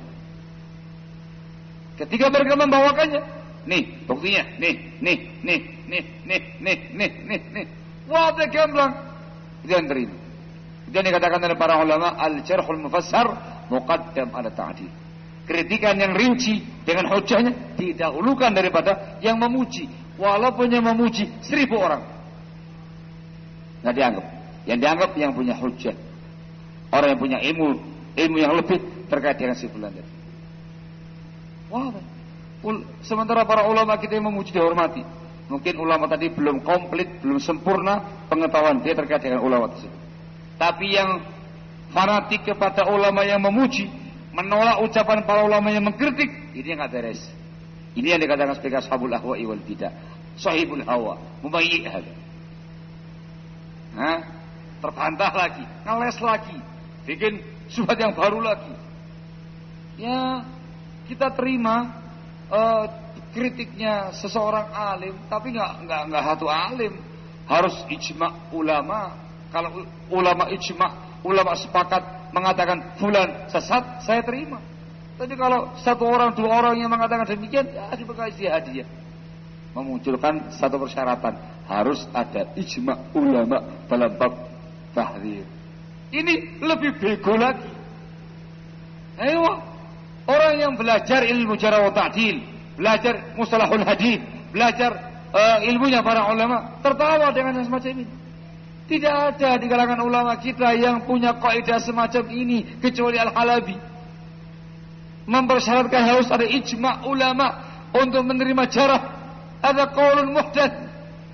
Ketika mereka membawakannya, nih buktinya, nih, nih, nih, nih, nih, nih, nih, nih, nih. Wadah gamblang. Yang terima. Yang dikatakan oleh para ulama, al-jarhul mufassar muqaddam ala ta'dil. Kritikan yang rinci dengan hujahnya didahulukan daripada yang memuji. Walaupun yang memuji seribu orang. Nggak dianggap. Yang dianggap yang punya hujah. Orang yang punya ilmu, ilmu yang lebih terkait dengan si fulan tadi. Wah, sementara para ulama kita yang memuji dihormati. Mungkin ulama tadi belum komplit, belum sempurna pengetahuan dia terkait dengan ulama tersebut. Tapi yang fanatik kepada ulama yang memuji, menolak ucapan para ulama yang mengkritik, ini yang nggak beres. Ini yang dikatakan sebagai ashabul ahwa wal tidak. Sahibul hawa, mubayyi Nah, terbantah lagi, ngeles lagi, bikin subhat yang baru lagi. Ya, kita terima uh, kritiknya seseorang alim, tapi nggak nggak nggak satu alim, harus ijma ulama. Kalau ulama ijma, ulama sepakat mengatakan fulan sesat, saya terima. Tapi kalau satu orang dua orang yang mengatakan demikian, ya dibekali hadiah. Memunculkan satu persyaratan harus ada ijma ulama dalam bab tahrir. Ini lebih bego lagi. Ayo, orang yang belajar ilmu cara ta'dil, belajar mustalahul hadis, belajar uh, ilmunya para ulama, tertawa dengan yang semacam ini. Tidak ada di kalangan ulama kita yang punya kaidah semacam ini kecuali Al-Halabi mempersyaratkan harus ada ijma ulama untuk menerima jarah. Ada qaulun muhdats,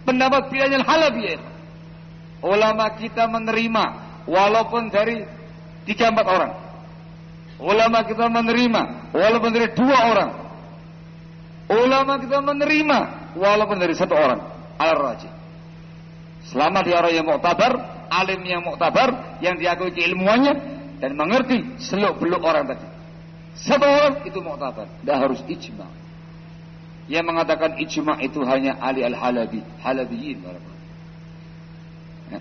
pendapat pilihan halabi. Ulama kita menerima walaupun dari tiga empat orang. Ulama kita menerima walaupun dari dua orang. Ulama kita menerima walaupun dari satu orang. Al-Rajih. Selama dia orang yang muktabar, alim yang muktabar, yang diakui keilmuannya dan mengerti seluk beluk orang tadi. Satu orang itu mu'tabar. Tidak harus ijma. Yang mengatakan ijma itu hanya Ali al-Halabi. Halabiyin.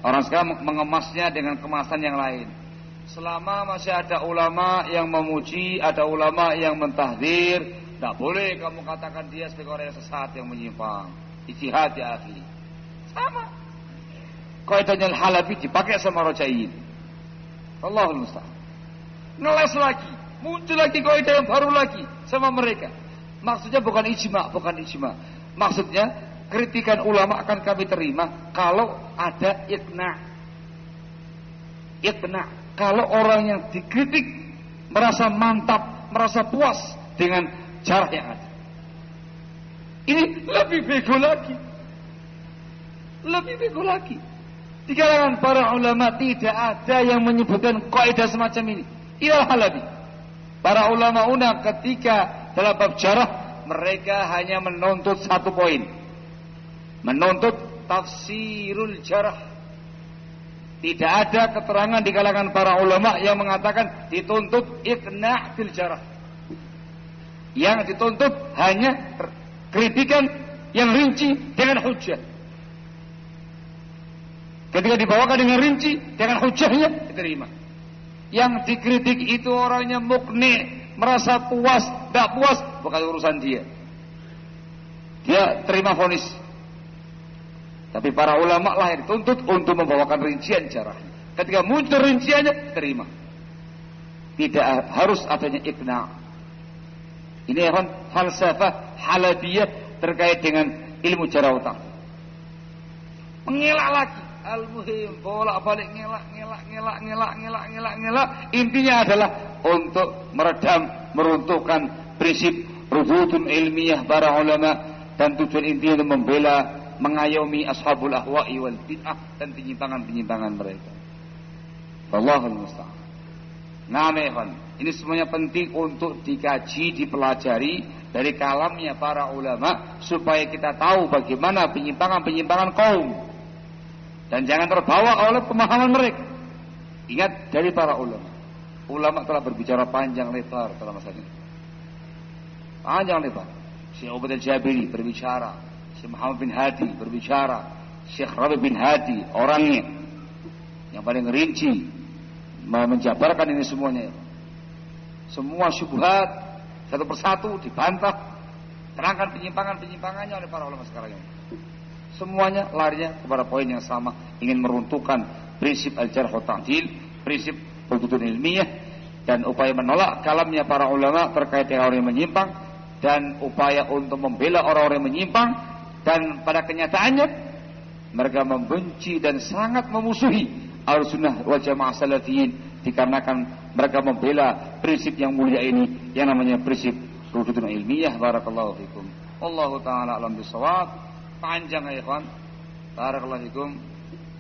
Orang sekarang mengemasnya dengan kemasan yang lain. Selama masih ada ulama yang memuji, ada ulama yang mentahdir, tidak boleh kamu katakan dia sebagai orang yang sesat yang menyimpang. Ijtihad ya akhi. Sama. Kaidahnya al-Halabi dipakai sama Rojain. Allahul Musta'an. Ngeles lagi. Muncul lagi kaidah yang baru lagi sama mereka. Maksudnya bukan ijma, bukan ijma. Maksudnya kritikan ulama akan kami terima kalau ada ikna. Ikna. Kalau orang yang dikritik merasa mantap, merasa puas dengan cara yang ada. Ini lebih bego lagi. Lebih bego lagi. Di kalangan para ulama tidak ada yang menyebutkan kaidah semacam ini. Ilal halabi. Para ulama una ketika dalam bab jarah mereka hanya menuntut satu poin. Menuntut tafsirul jarah. Tidak ada keterangan di kalangan para ulama yang mengatakan dituntut ikna fil jarah. Yang dituntut hanya kritikan yang rinci dengan hujah. Ketika dibawakan dengan rinci dengan hujahnya diterima. Yang dikritik itu orangnya mukni, merasa puas, tidak puas, bukan urusan dia. Dia terima vonis. Tapi para ulama lah yang dituntut untuk membawakan rincian caranya. Ketika muncul rinciannya, terima. Tidak harus adanya ikna. Ini kan falsafah halabiyah terkait dengan ilmu cara utang. Mengelak lagi Al-muhim bolak-balik ngelak ngelak ngelak ngelak ngelak ngelak ngelak intinya adalah untuk meredam meruntuhkan prinsip rubutun ilmiah para ulama dan tujuan intinya untuk membela mengayomi ashabul ahwa'i wal bid'ah dan penyimpangan-penyimpangan mereka. Wallahul musta'an. Nah, ini semuanya penting untuk dikaji, dipelajari dari kalamnya para ulama supaya kita tahu bagaimana penyimpangan-penyimpangan kaum dan jangan terbawa oleh pemahaman mereka. Ingat dari para ulama. Ulama telah berbicara panjang lebar dalam masalah ini. Panjang lebar. Syekh Ubaid al-Jabiri berbicara. Syekh Muhammad bin Hadi berbicara. Syekh Rabi bin Hadi orangnya yang paling rinci menjabarkan ini semuanya. Semua syubhat satu persatu dibantah, terangkan penyimpangan-penyimpangannya oleh para ulama sekarang ini. Semuanya larinya kepada poin yang sama, ingin meruntuhkan prinsip al-jarh ta'dil, prinsip begitu ilmiah dan upaya menolak kalamnya para ulama terkait orang yang menyimpang dan upaya untuk membela orang-orang yang menyimpang dan pada kenyataannya mereka membenci dan sangat memusuhi al-sunnah wal jamaah salafiyin dikarenakan mereka membela prinsip yang mulia ini yang namanya prinsip rukun ilmiah barakallahu fikum. Allahu taala alam bisawab panjang ya kawan. Barakallahu fikum.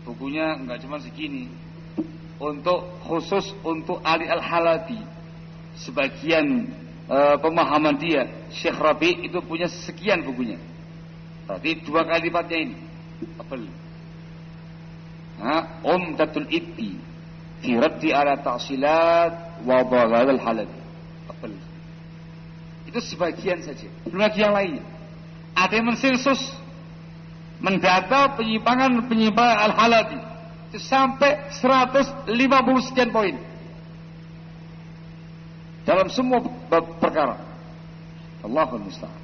Bukunya enggak cuma segini. Untuk khusus untuk Ali Al-Halabi. Sebagian e, pemahaman dia, Syekh Rabi itu punya sekian bukunya. Berarti dua kali lipatnya ini. Tebel. umdatul ibti fi raddi ala ta'silat wa dhalal halal. Itu sebagian saja. Belum lagi yang lainnya. Ada yang mensensus mendata penyimpangan-penyimpangan al-halabi itu sampai 150 sekian poin dalam semua perkara. Allahul musta'an.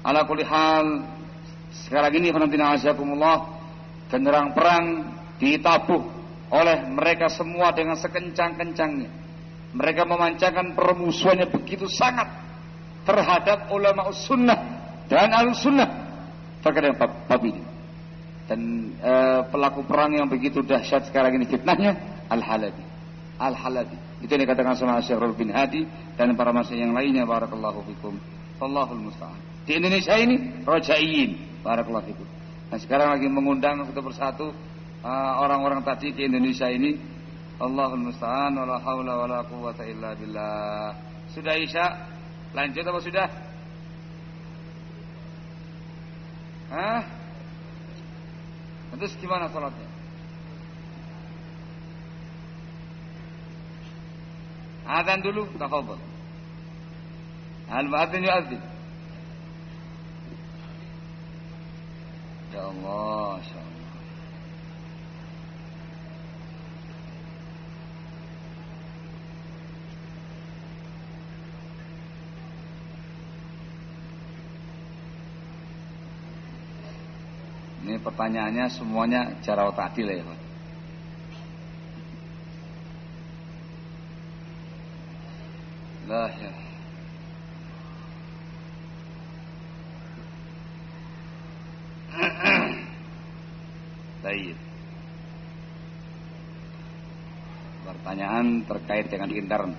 Ala kulli hal sekarang ini penantina azakumullah genderang perang ditabuh oleh mereka semua dengan sekencang-kencangnya. Mereka memancarkan permusuhannya begitu sangat terhadap ulama sunnah dan al sunnah terkait dengan bab ini. Dan e, pelaku perang yang begitu dahsyat sekarang ini fitnahnya Al-Halabi. Al-Halabi. Itu yang dikatakan sama Syekhul bin Hadi dan para masih yang lainnya barakallahu fikum. Allahul musta'an. Di Indonesia ini rojaiyin barakallahu fikum. Nah sekarang lagi mengundang satu persatu eh, orang-orang uh, tadi di Indonesia ini Allahul musta'an wala haula wala quwata illa billah. Sudah Isya? Lanjut apa sudah? Hah? Terus gimana salatnya? Adzan dulu, tafadhol. Al-muadzin yu'adzin. Ya Allah, ya Allah. Ini pertanyaannya semuanya cara otak adil ya Pak. Lah ya. Baik. Pertanyaan terkait dengan intern.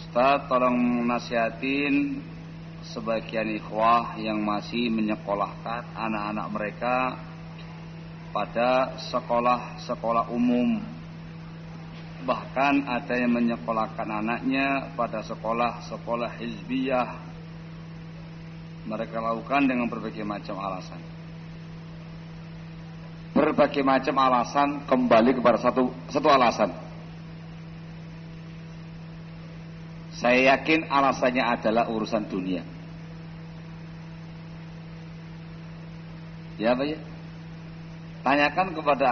Ustaz tolong nasihatin sebagian ikhwah yang masih menyekolahkan anak-anak mereka pada sekolah-sekolah umum. Bahkan ada yang menyekolahkan anaknya pada sekolah-sekolah hizbiyah. Mereka lakukan dengan berbagai macam alasan berbagai macam alasan kembali kepada satu satu alasan saya yakin alasannya adalah urusan dunia Ya Pak ya? Tanyakan kepada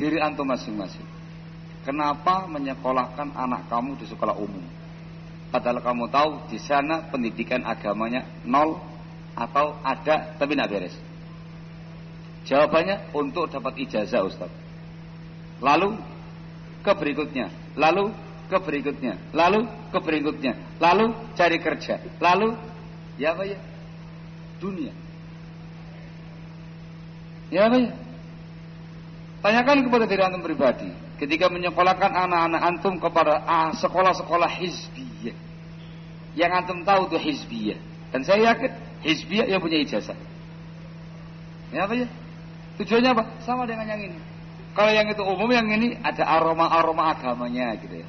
diri antum masing-masing. Kenapa menyekolahkan anak kamu di sekolah umum? Padahal kamu tahu di sana pendidikan agamanya nol atau ada tapi tidak beres. Jawabannya untuk dapat ijazah Ustaz. Lalu ke berikutnya, lalu ke berikutnya, lalu ke berikutnya, lalu cari kerja, lalu ya apa ya? Dunia. Ya apa ya? Tanyakan kepada diri antum pribadi. Ketika menyekolahkan anak-anak antum kepada ah, sekolah-sekolah hizbiyah. Yang antum tahu itu hizbiyah. Dan saya yakin hizbiyah yang punya ijazah. Ya apa ya? Tujuannya apa? Sama dengan yang ini. Kalau yang itu umum, yang ini ada aroma-aroma agamanya gitu ya.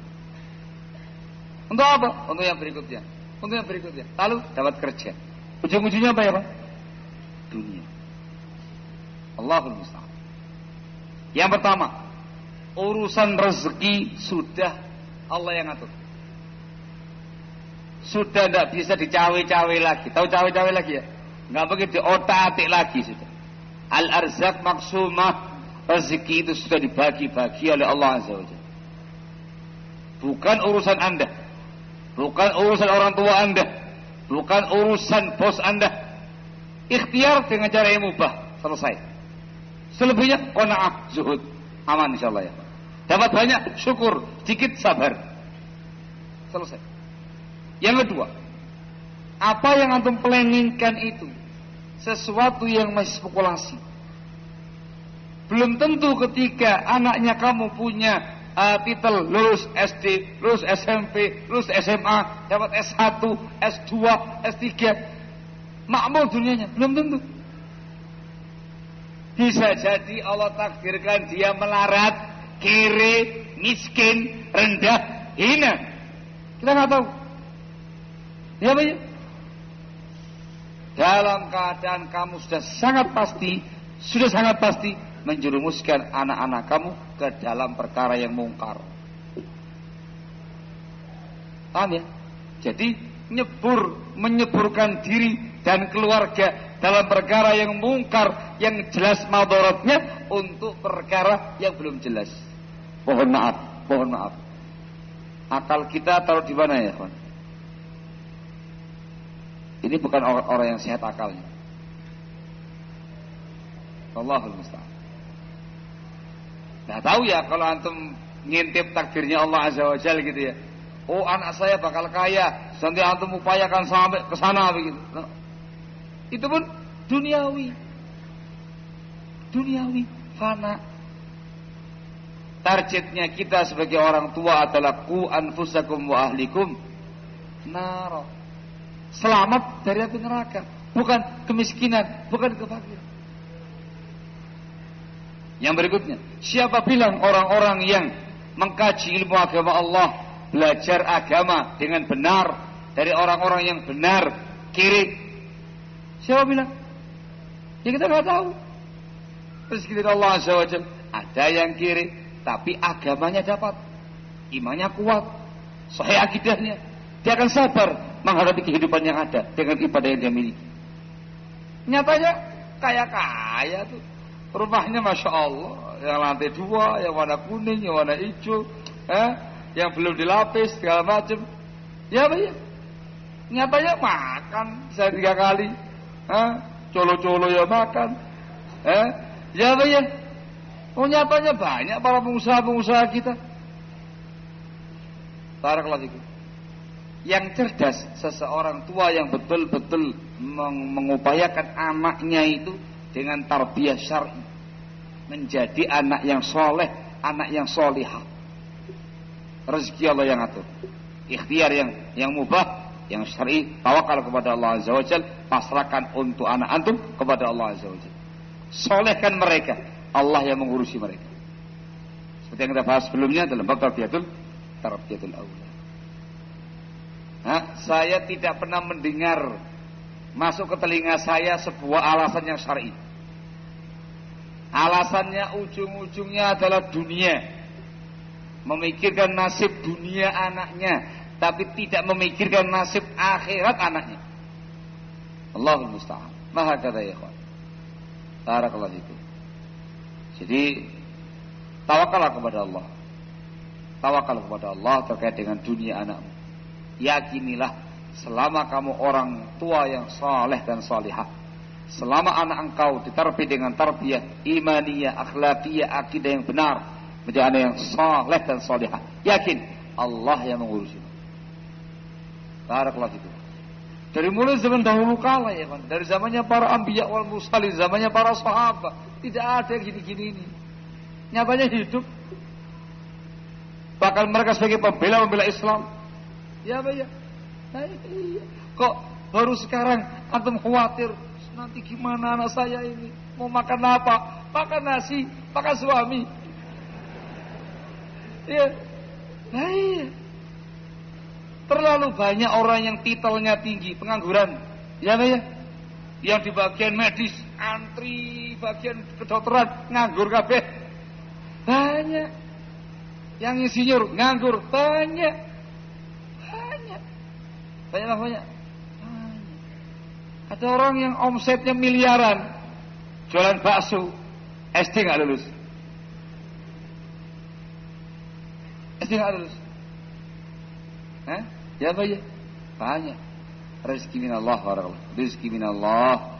Untuk apa? Untuk yang berikutnya. Untuk yang berikutnya. Lalu dapat kerja. Ujung-ujungnya apa ya Pak? Dunia. Allahul musta'an. Yang pertama, urusan rezeki sudah Allah yang atur. Sudah tidak bisa dicawe-cawe lagi. Tahu cawe-cawe lagi ya? Nggak begitu otak-atik lagi sudah. Al-arzak maksumah rezeki itu sudah dibagi-bagi oleh Allah Azza wa Bukan urusan Anda. Bukan urusan orang tua Anda. Bukan urusan bos Anda. Ikhtiar dengan cara yang mubah. Selesai. Selebihnya qanaah, zuhud. Aman insyaallah ya. Dapat banyak syukur, sedikit sabar. Selesai. Yang kedua, apa yang antum planningkan itu sesuatu yang masih spekulasi. Belum tentu ketika anaknya kamu punya uh, titel lulus SD, lulus SMP, lulus SMA, dapat S1, S2, S3, makmur dunianya, belum tentu. Bisa jadi Allah takdirkan dia melarat, kiri, miskin, rendah, hina. Kita nggak tahu. Ya Pak? Dalam keadaan kamu sudah sangat pasti sudah sangat pasti menjerumuskan anak-anak kamu ke dalam perkara yang mungkar. Paham ya? Jadi nyebur, menyeburkan diri dan keluarga dalam perkara yang mungkar yang jelas madorotnya untuk perkara yang belum jelas. Mohon maaf, mohon maaf. Akal kita taruh di mana ya, kawan? Ini bukan orang, orang yang sehat akalnya. Allahul musta'an. Nah tahu ya kalau antum ngintip takdirnya Allah Azza wa Jalla gitu ya. Oh anak saya bakal kaya, nanti antum upayakan sampai ke sana begitu. Nah, itu pun duniawi. Duniawi, fana. Targetnya kita sebagai orang tua adalah ku anfusakum wa ahlikum naro. Selamat dari api neraka, bukan kemiskinan, bukan kefakiran. Yang berikutnya, siapa bilang orang-orang yang mengkaji ilmu agama Allah, belajar agama dengan benar dari orang-orang yang benar, kiri. Siapa bilang? Ya kita nggak tahu. Terus kita Allah Azza ada yang kiri, tapi agamanya dapat, imannya kuat, sahih akidahnya. Dia akan sabar menghadapi kehidupan yang ada dengan ibadah yang dia miliki. Nyatanya kaya-kaya tuh. Rumahnya Masya Allah. Yang lantai dua, yang warna kuning, yang warna hijau. Eh, yang belum dilapis, segala macam. Ya apa ya? Nyatanya makan saya tiga kali. Eh, colo-colo ya makan. Eh, ya apa ya? Oh nyatanya banyak para pengusaha-pengusaha kita. Barakallahu fikum. Yang cerdas seseorang tua yang betul-betul mengupayakan anaknya itu dengan tarbiyah syar'i menjadi anak yang soleh, anak yang solihah. Rezeki Allah yang atur. Ikhtiar yang yang mubah, yang syar'i, tawakal kepada Allah Azza wa Jal, pasrahkan untuk anak antum kepada Allah Azza wa Jal. Solehkan mereka, Allah yang mengurusi mereka. Seperti yang kita bahas sebelumnya dalam bab tarbiyatul tarbiyatul aula. Nah, saya tidak pernah mendengar masuk ke telinga saya sebuah alasan yang syar'i. Alasannya ujung-ujungnya adalah dunia. Memikirkan nasib dunia anaknya, tapi tidak memikirkan nasib akhirat anaknya. Allahul musta'an. Maha kata ya kawan. Barakallahu itu. Jadi tawakallah kepada Allah. Tawakal kepada Allah terkait dengan dunia anakmu yakinilah selama kamu orang tua yang saleh dan salihah. Selama anak engkau diterbi dengan tarbiyah imaniyah akhlakiyah akidah yang benar menjadi anak yang saleh dan salihah. Yakin Allah yang mengurusi barakallahu itu dari mulai zaman dahulu kala ya kan dari zamannya para ambiya wal mursalin zamannya para sahabat. Tidak ada yang gini-gini ini. Nyatanya hidup. Bahkan mereka sebagai pembela pembela Islam Ya Pak ya. Nah, iya. Kok baru sekarang antum khawatir nanti gimana anak saya ini mau makan apa? Makan nasi, makan suami. Ya. Nah, iya. Terlalu banyak orang yang titelnya tinggi, pengangguran. Ya Pak ya. Yang di bagian medis, antri bagian kedokteran nganggur kabeh. Banyak. Yang insinyur nganggur banyak. Banyak banyak. Ada orang yang omsetnya miliaran, jualan bakso, SD nggak lulus. SD nggak lulus. Hah? Ya apa ya? Banyak. Rezeki minallah warahmatullah. Rezeki minallah.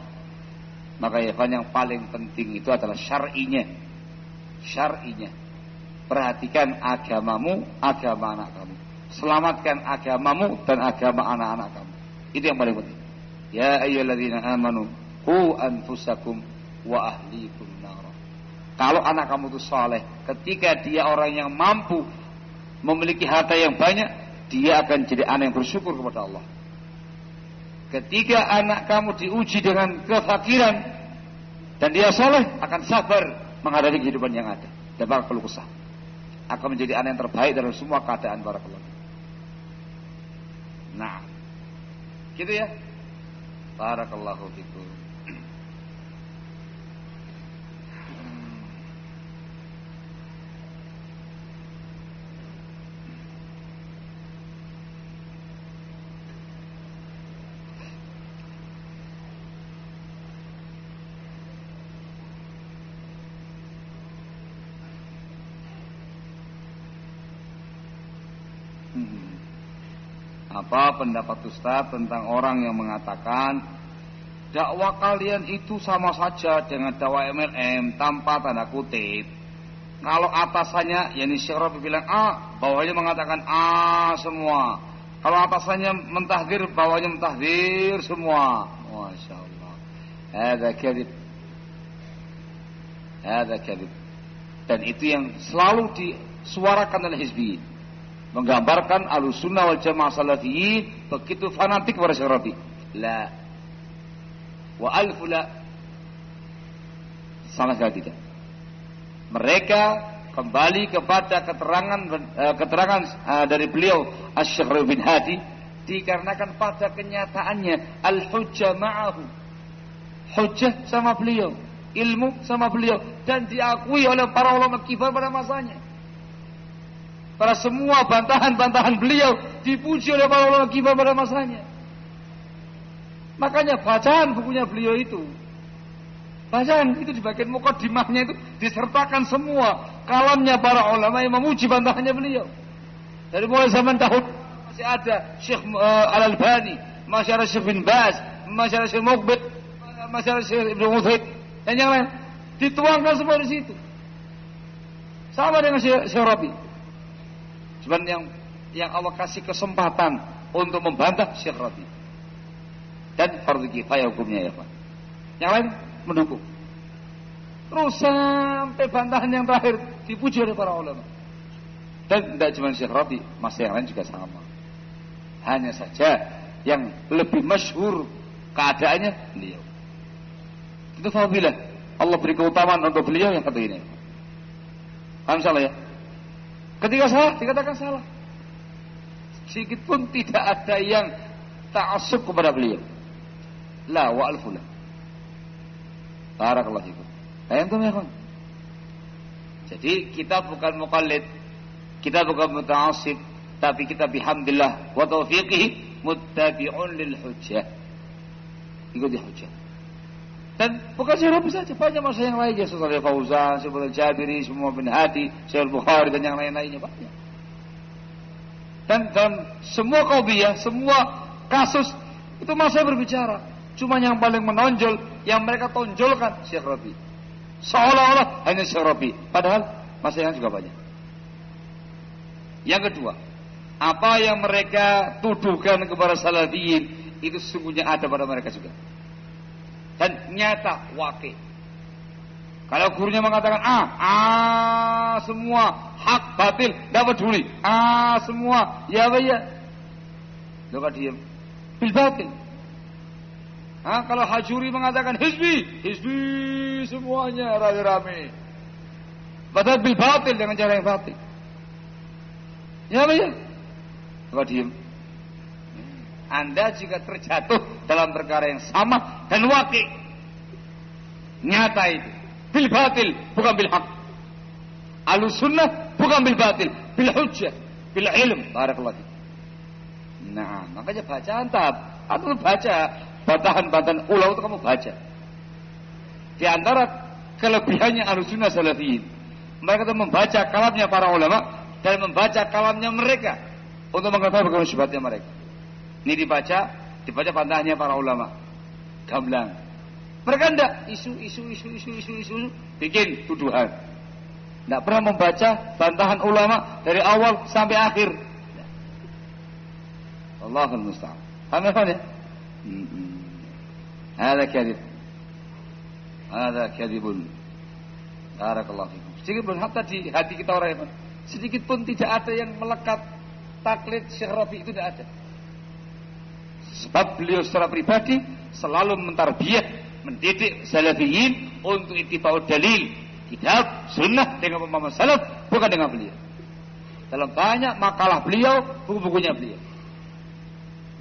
Maka ya yang paling penting itu adalah syar'inya. Syar'inya. Perhatikan agamamu, agama anak kamu. Selamatkan agamamu dan agama anak-anak kamu. Itu yang paling penting. Ya ayyuhalladzina amanu qu anfusakum wa ahlikum nar. Kalau anak kamu itu saleh, ketika dia orang yang mampu memiliki harta yang banyak, dia akan jadi anak yang bersyukur kepada Allah. Ketika anak kamu diuji dengan kefakiran dan dia soleh akan sabar menghadapi kehidupan yang ada dan bakal kesah. Akan menjadi anak yang terbaik dalam semua keadaan para barakallahu. Nah. Gitu ya. Barakallahu fikum. Apa pendapat Ustaz tentang orang yang mengatakan dakwah kalian itu sama saja dengan dakwah MLM tanpa tanda kutip. Kalau atasannya, yakni Syekh bilang A, bawahnya mengatakan A semua. Kalau atasannya mentahdir, bawahnya mentahdir semua. Masya Allah. Ada kadib. Ada kadib. Dan itu yang selalu disuarakan oleh Hizbi. Menggambarkan alusunnah wal jamaah salafiyin begitu fanatik kepada Syekh Rabi. La. Wa alfu la. Sama sekali tidak mereka kembali kepada keterangan uh, keterangan uh, dari beliau Asy-Syaikh bin Hadi dikarenakan pada kenyataannya al-hujjah ma'ahu hujjah sama beliau ilmu sama beliau dan diakui oleh para ulama kibar pada masanya para semua bantahan-bantahan beliau dipuji oleh para ulama kibar pada masanya makanya bacaan bukunya beliau itu Bacaan itu di bagian mukadimahnya itu disertakan semua kalamnya para ulama yang memuji bantahannya beliau. Dari mulai zaman tahun masih ada Syekh uh, Al-Albani, masih ada Syekh bin Baz, masih ada Syekh Muqbid, masih ada Syekh Ibnu Muthaid dan yang lain. Dituangkan semua di situ. Sama dengan Syekh Rabi. Cuman yang yang Allah kasih kesempatan untuk membantah Syekh. Dan fardu kifayah hukumnya ya Pak. Yang lain mendukung. Terus sampai bantahan yang terakhir dipuji oleh para ulama. Dan tidak cuma Syekh Rabi, masa yang lain juga sama. Hanya saja yang lebih masyhur keadaannya beliau. Itu fadilah. Allah beri keutamaan untuk beliau yang kata ini. Paham ya? Ketika salah, dikatakan salah. Sedikit pun tidak ada yang ta'asub kepada beliau. La wa alfulah. Barakallahu fikum. Tuh ya, Jadi kita bukan mukallid, kita bukan muta'assib, tapi kita bihamdillah wa taufiqihi muttabi'un lil hujjah. Ikuti hujjah. Dan bukan Syekh saja, banyak masa yang lainnya seperti Fauzan, seperti Jabiri, semua bin Hadi, Syekh Bukhari dan yang lain-lainnya banyak. Dan dalam semua kaubiyah, semua kasus itu masa berbicara. Cuma yang paling menonjol, yang mereka tonjolkan Syekh Rabi. Seolah-olah hanya Syekh Rabi. Padahal masih yang juga banyak. Yang kedua, apa yang mereka tuduhkan kepada salafiyin itu sesungguhnya ada pada mereka juga. Dan nyata wakil. Kalau gurunya mengatakan ah, ah semua hak batil, dapat peduli. Ah semua, ya ya. Coba diam. Bil batil. Ha, kalau Hajuri mengatakan hizbi, hizbi semuanya rame-rame. Padahal bil batil dengan cara yang batil. Ya apa ya? Kau diem. Anda jika terjatuh dalam perkara yang sama dan wakil. Nyata itu. Bil batil, bukan bil hak. Alusunnah bukan bil batil, bil hujjah, bil ilm. Barakallahu Nah, makanya baca antab. Atau baca bantahan-bantahan ulau itu kamu baca. Di antara kelebihannya alusuna salafiyin. Mereka itu membaca kalamnya para ulama dan membaca kalamnya mereka untuk mengetahui bagaimana syubhatnya mereka. Ini dibaca, dibaca pantahnya para ulama. Gamblang. Mereka enggak isu, isu, isu, isu, isu, isu, isu. bikin tuduhan. Enggak pernah membaca bantahan ulama dari awal sampai akhir. Allahul musta'an. Paham ya? Ada kadib. Ada kadibun. Barakallahu fikum. Sedikit pun hatta di hati kita orang ya, Sedikit pun tidak ada yang melekat taklid Syekh itu tidak ada. Sebab beliau secara pribadi selalu mentarbiyah, mendidik salafiyin untuk itibau dalil, kitab, sunnah dengan pemahaman salaf, bukan dengan beliau. Dalam banyak makalah beliau, buku-bukunya beliau.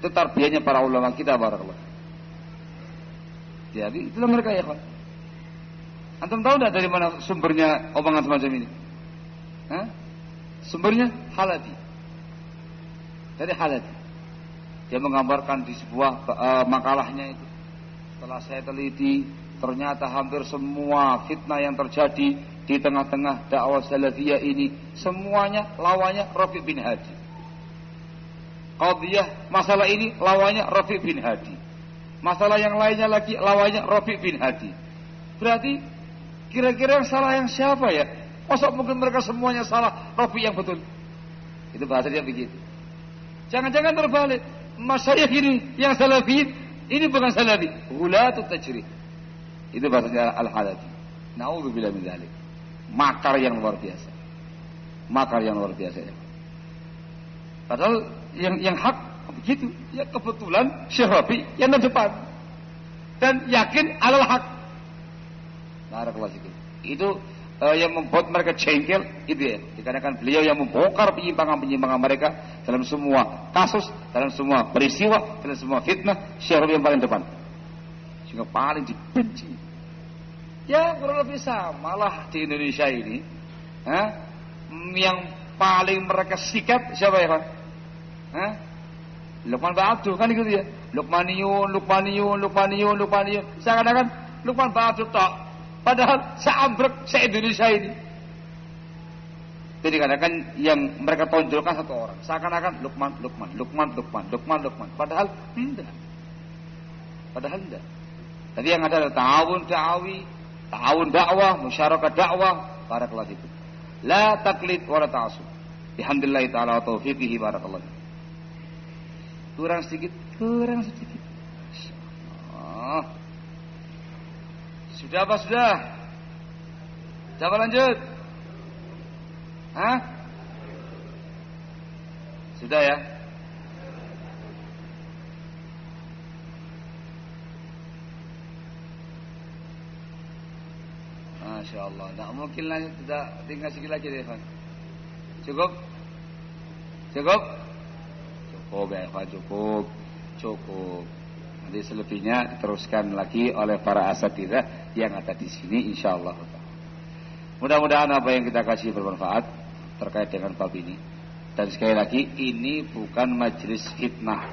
Itu tarbiyahnya para ulama kita barakallahu. Jadi itulah mereka ya kan. Antum tahu tidak dari mana sumbernya omongan semacam ini? Hah? Sumbernya Haladi. Dari Haladi. Dia menggambarkan di sebuah uh, makalahnya itu. Setelah saya teliti, ternyata hampir semua fitnah yang terjadi di tengah-tengah dakwah salafiyah ini semuanya lawannya Rafi bin Hadi. qadiyah masalah ini lawannya Rafi bin Hadi. Masalah yang lainnya lagi lawannya Rafi bin Hadi. Berarti kira-kira yang salah yang siapa ya? Masa mungkin mereka semuanya salah, Rafi yang betul. Itu bahasa dia begitu. Jangan-jangan terbalik. Mas saya gini, yang salafi, ini bukan salafi. Hulatut tajrih. Itu bahasanya Al-Halafi. Na'udzubillah min dzalik. Makar yang luar biasa. Makar yang luar biasa ya. Padahal yang yang hak begitu. Ya kebetulan Syekh Rabi yang depan. Dan yakin alal hak. Barakallahu. Itu uh, yang membuat mereka jengkel itu ya. Dikarenakan beliau yang membongkar penyimpangan-penyimpangan mereka dalam semua kasus, dalam semua peristiwa, dalam semua fitnah, Rabi yang paling depan. Sehingga paling dibenci. Ya kurang lebih sama lah di Indonesia ini. Hah? Yang paling mereka sikat siapa ya? Hah? Lukman Ba'abdu kan gitu ya. Lukmaniyun, Lukmaniyun, Lukmaniyun, Lukmaniyun. Seakan-akan Lukman Ba'abdu tak. Padahal seambrek se-Indonesia ini. Jadi kadang yang mereka tonjolkan satu orang. Seakan-akan Lukman, Lukman, Lukman, Lukman, Lukman, Lukman. Padahal tidak. Padahal tidak. Tadi yang ada adalah ta'awun ta'awi, ta'awun dakwah, musyarakat dakwah, barakallahu itu. La taklid wa la ta'asub. Bihamdillah ta'ala wa taufiqihi barakallahu Kurang sedikit, kurang sedikit. Oh. Sudah apa sudah? Coba lanjut. Hah? Sudah ya? Masya Allah. Tidak mungkin lah tidak tinggal sedikit lagi deh, Evan. Cukup? Cukup? Cukup ya, Evan. Cukup. Cukup. Nanti selebihnya diteruskan lagi oleh para asatidah yang ada di sini, insya Allah. Mudah-mudahan apa yang kita kasih bermanfaat terkait dengan bab ini. Dan sekali lagi, ini bukan majelis fitnah.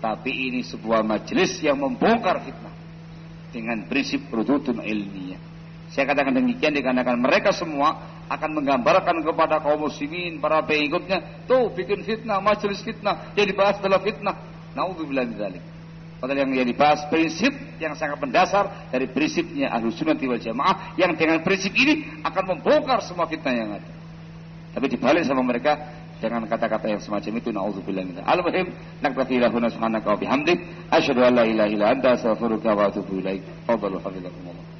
Tapi ini sebuah majelis yang membongkar fitnah. Dengan prinsip rudutun ilmiah. Saya katakan demikian dikarenakan mereka semua akan menggambarkan kepada kaum muslimin, para pengikutnya, tuh bikin fitnah, majelis fitnah, yang dibahas adalah fitnah. Nauzubillah min. Padahal yang, yang dibahas prinsip yang sangat mendasar dari prinsipnya ahlu sunnah wal jamaah yang dengan prinsip ini akan membongkar semua fitnah yang ada. Tapi dibalik sama mereka dengan kata-kata yang semacam itu naudzubillah min Al-muhim naktafi lahuna subhanaka wa bihamdik asyhadu an la ilaha illa anta astaghfiruka wa atubu ilaik. Fadhalu hafizakumullah.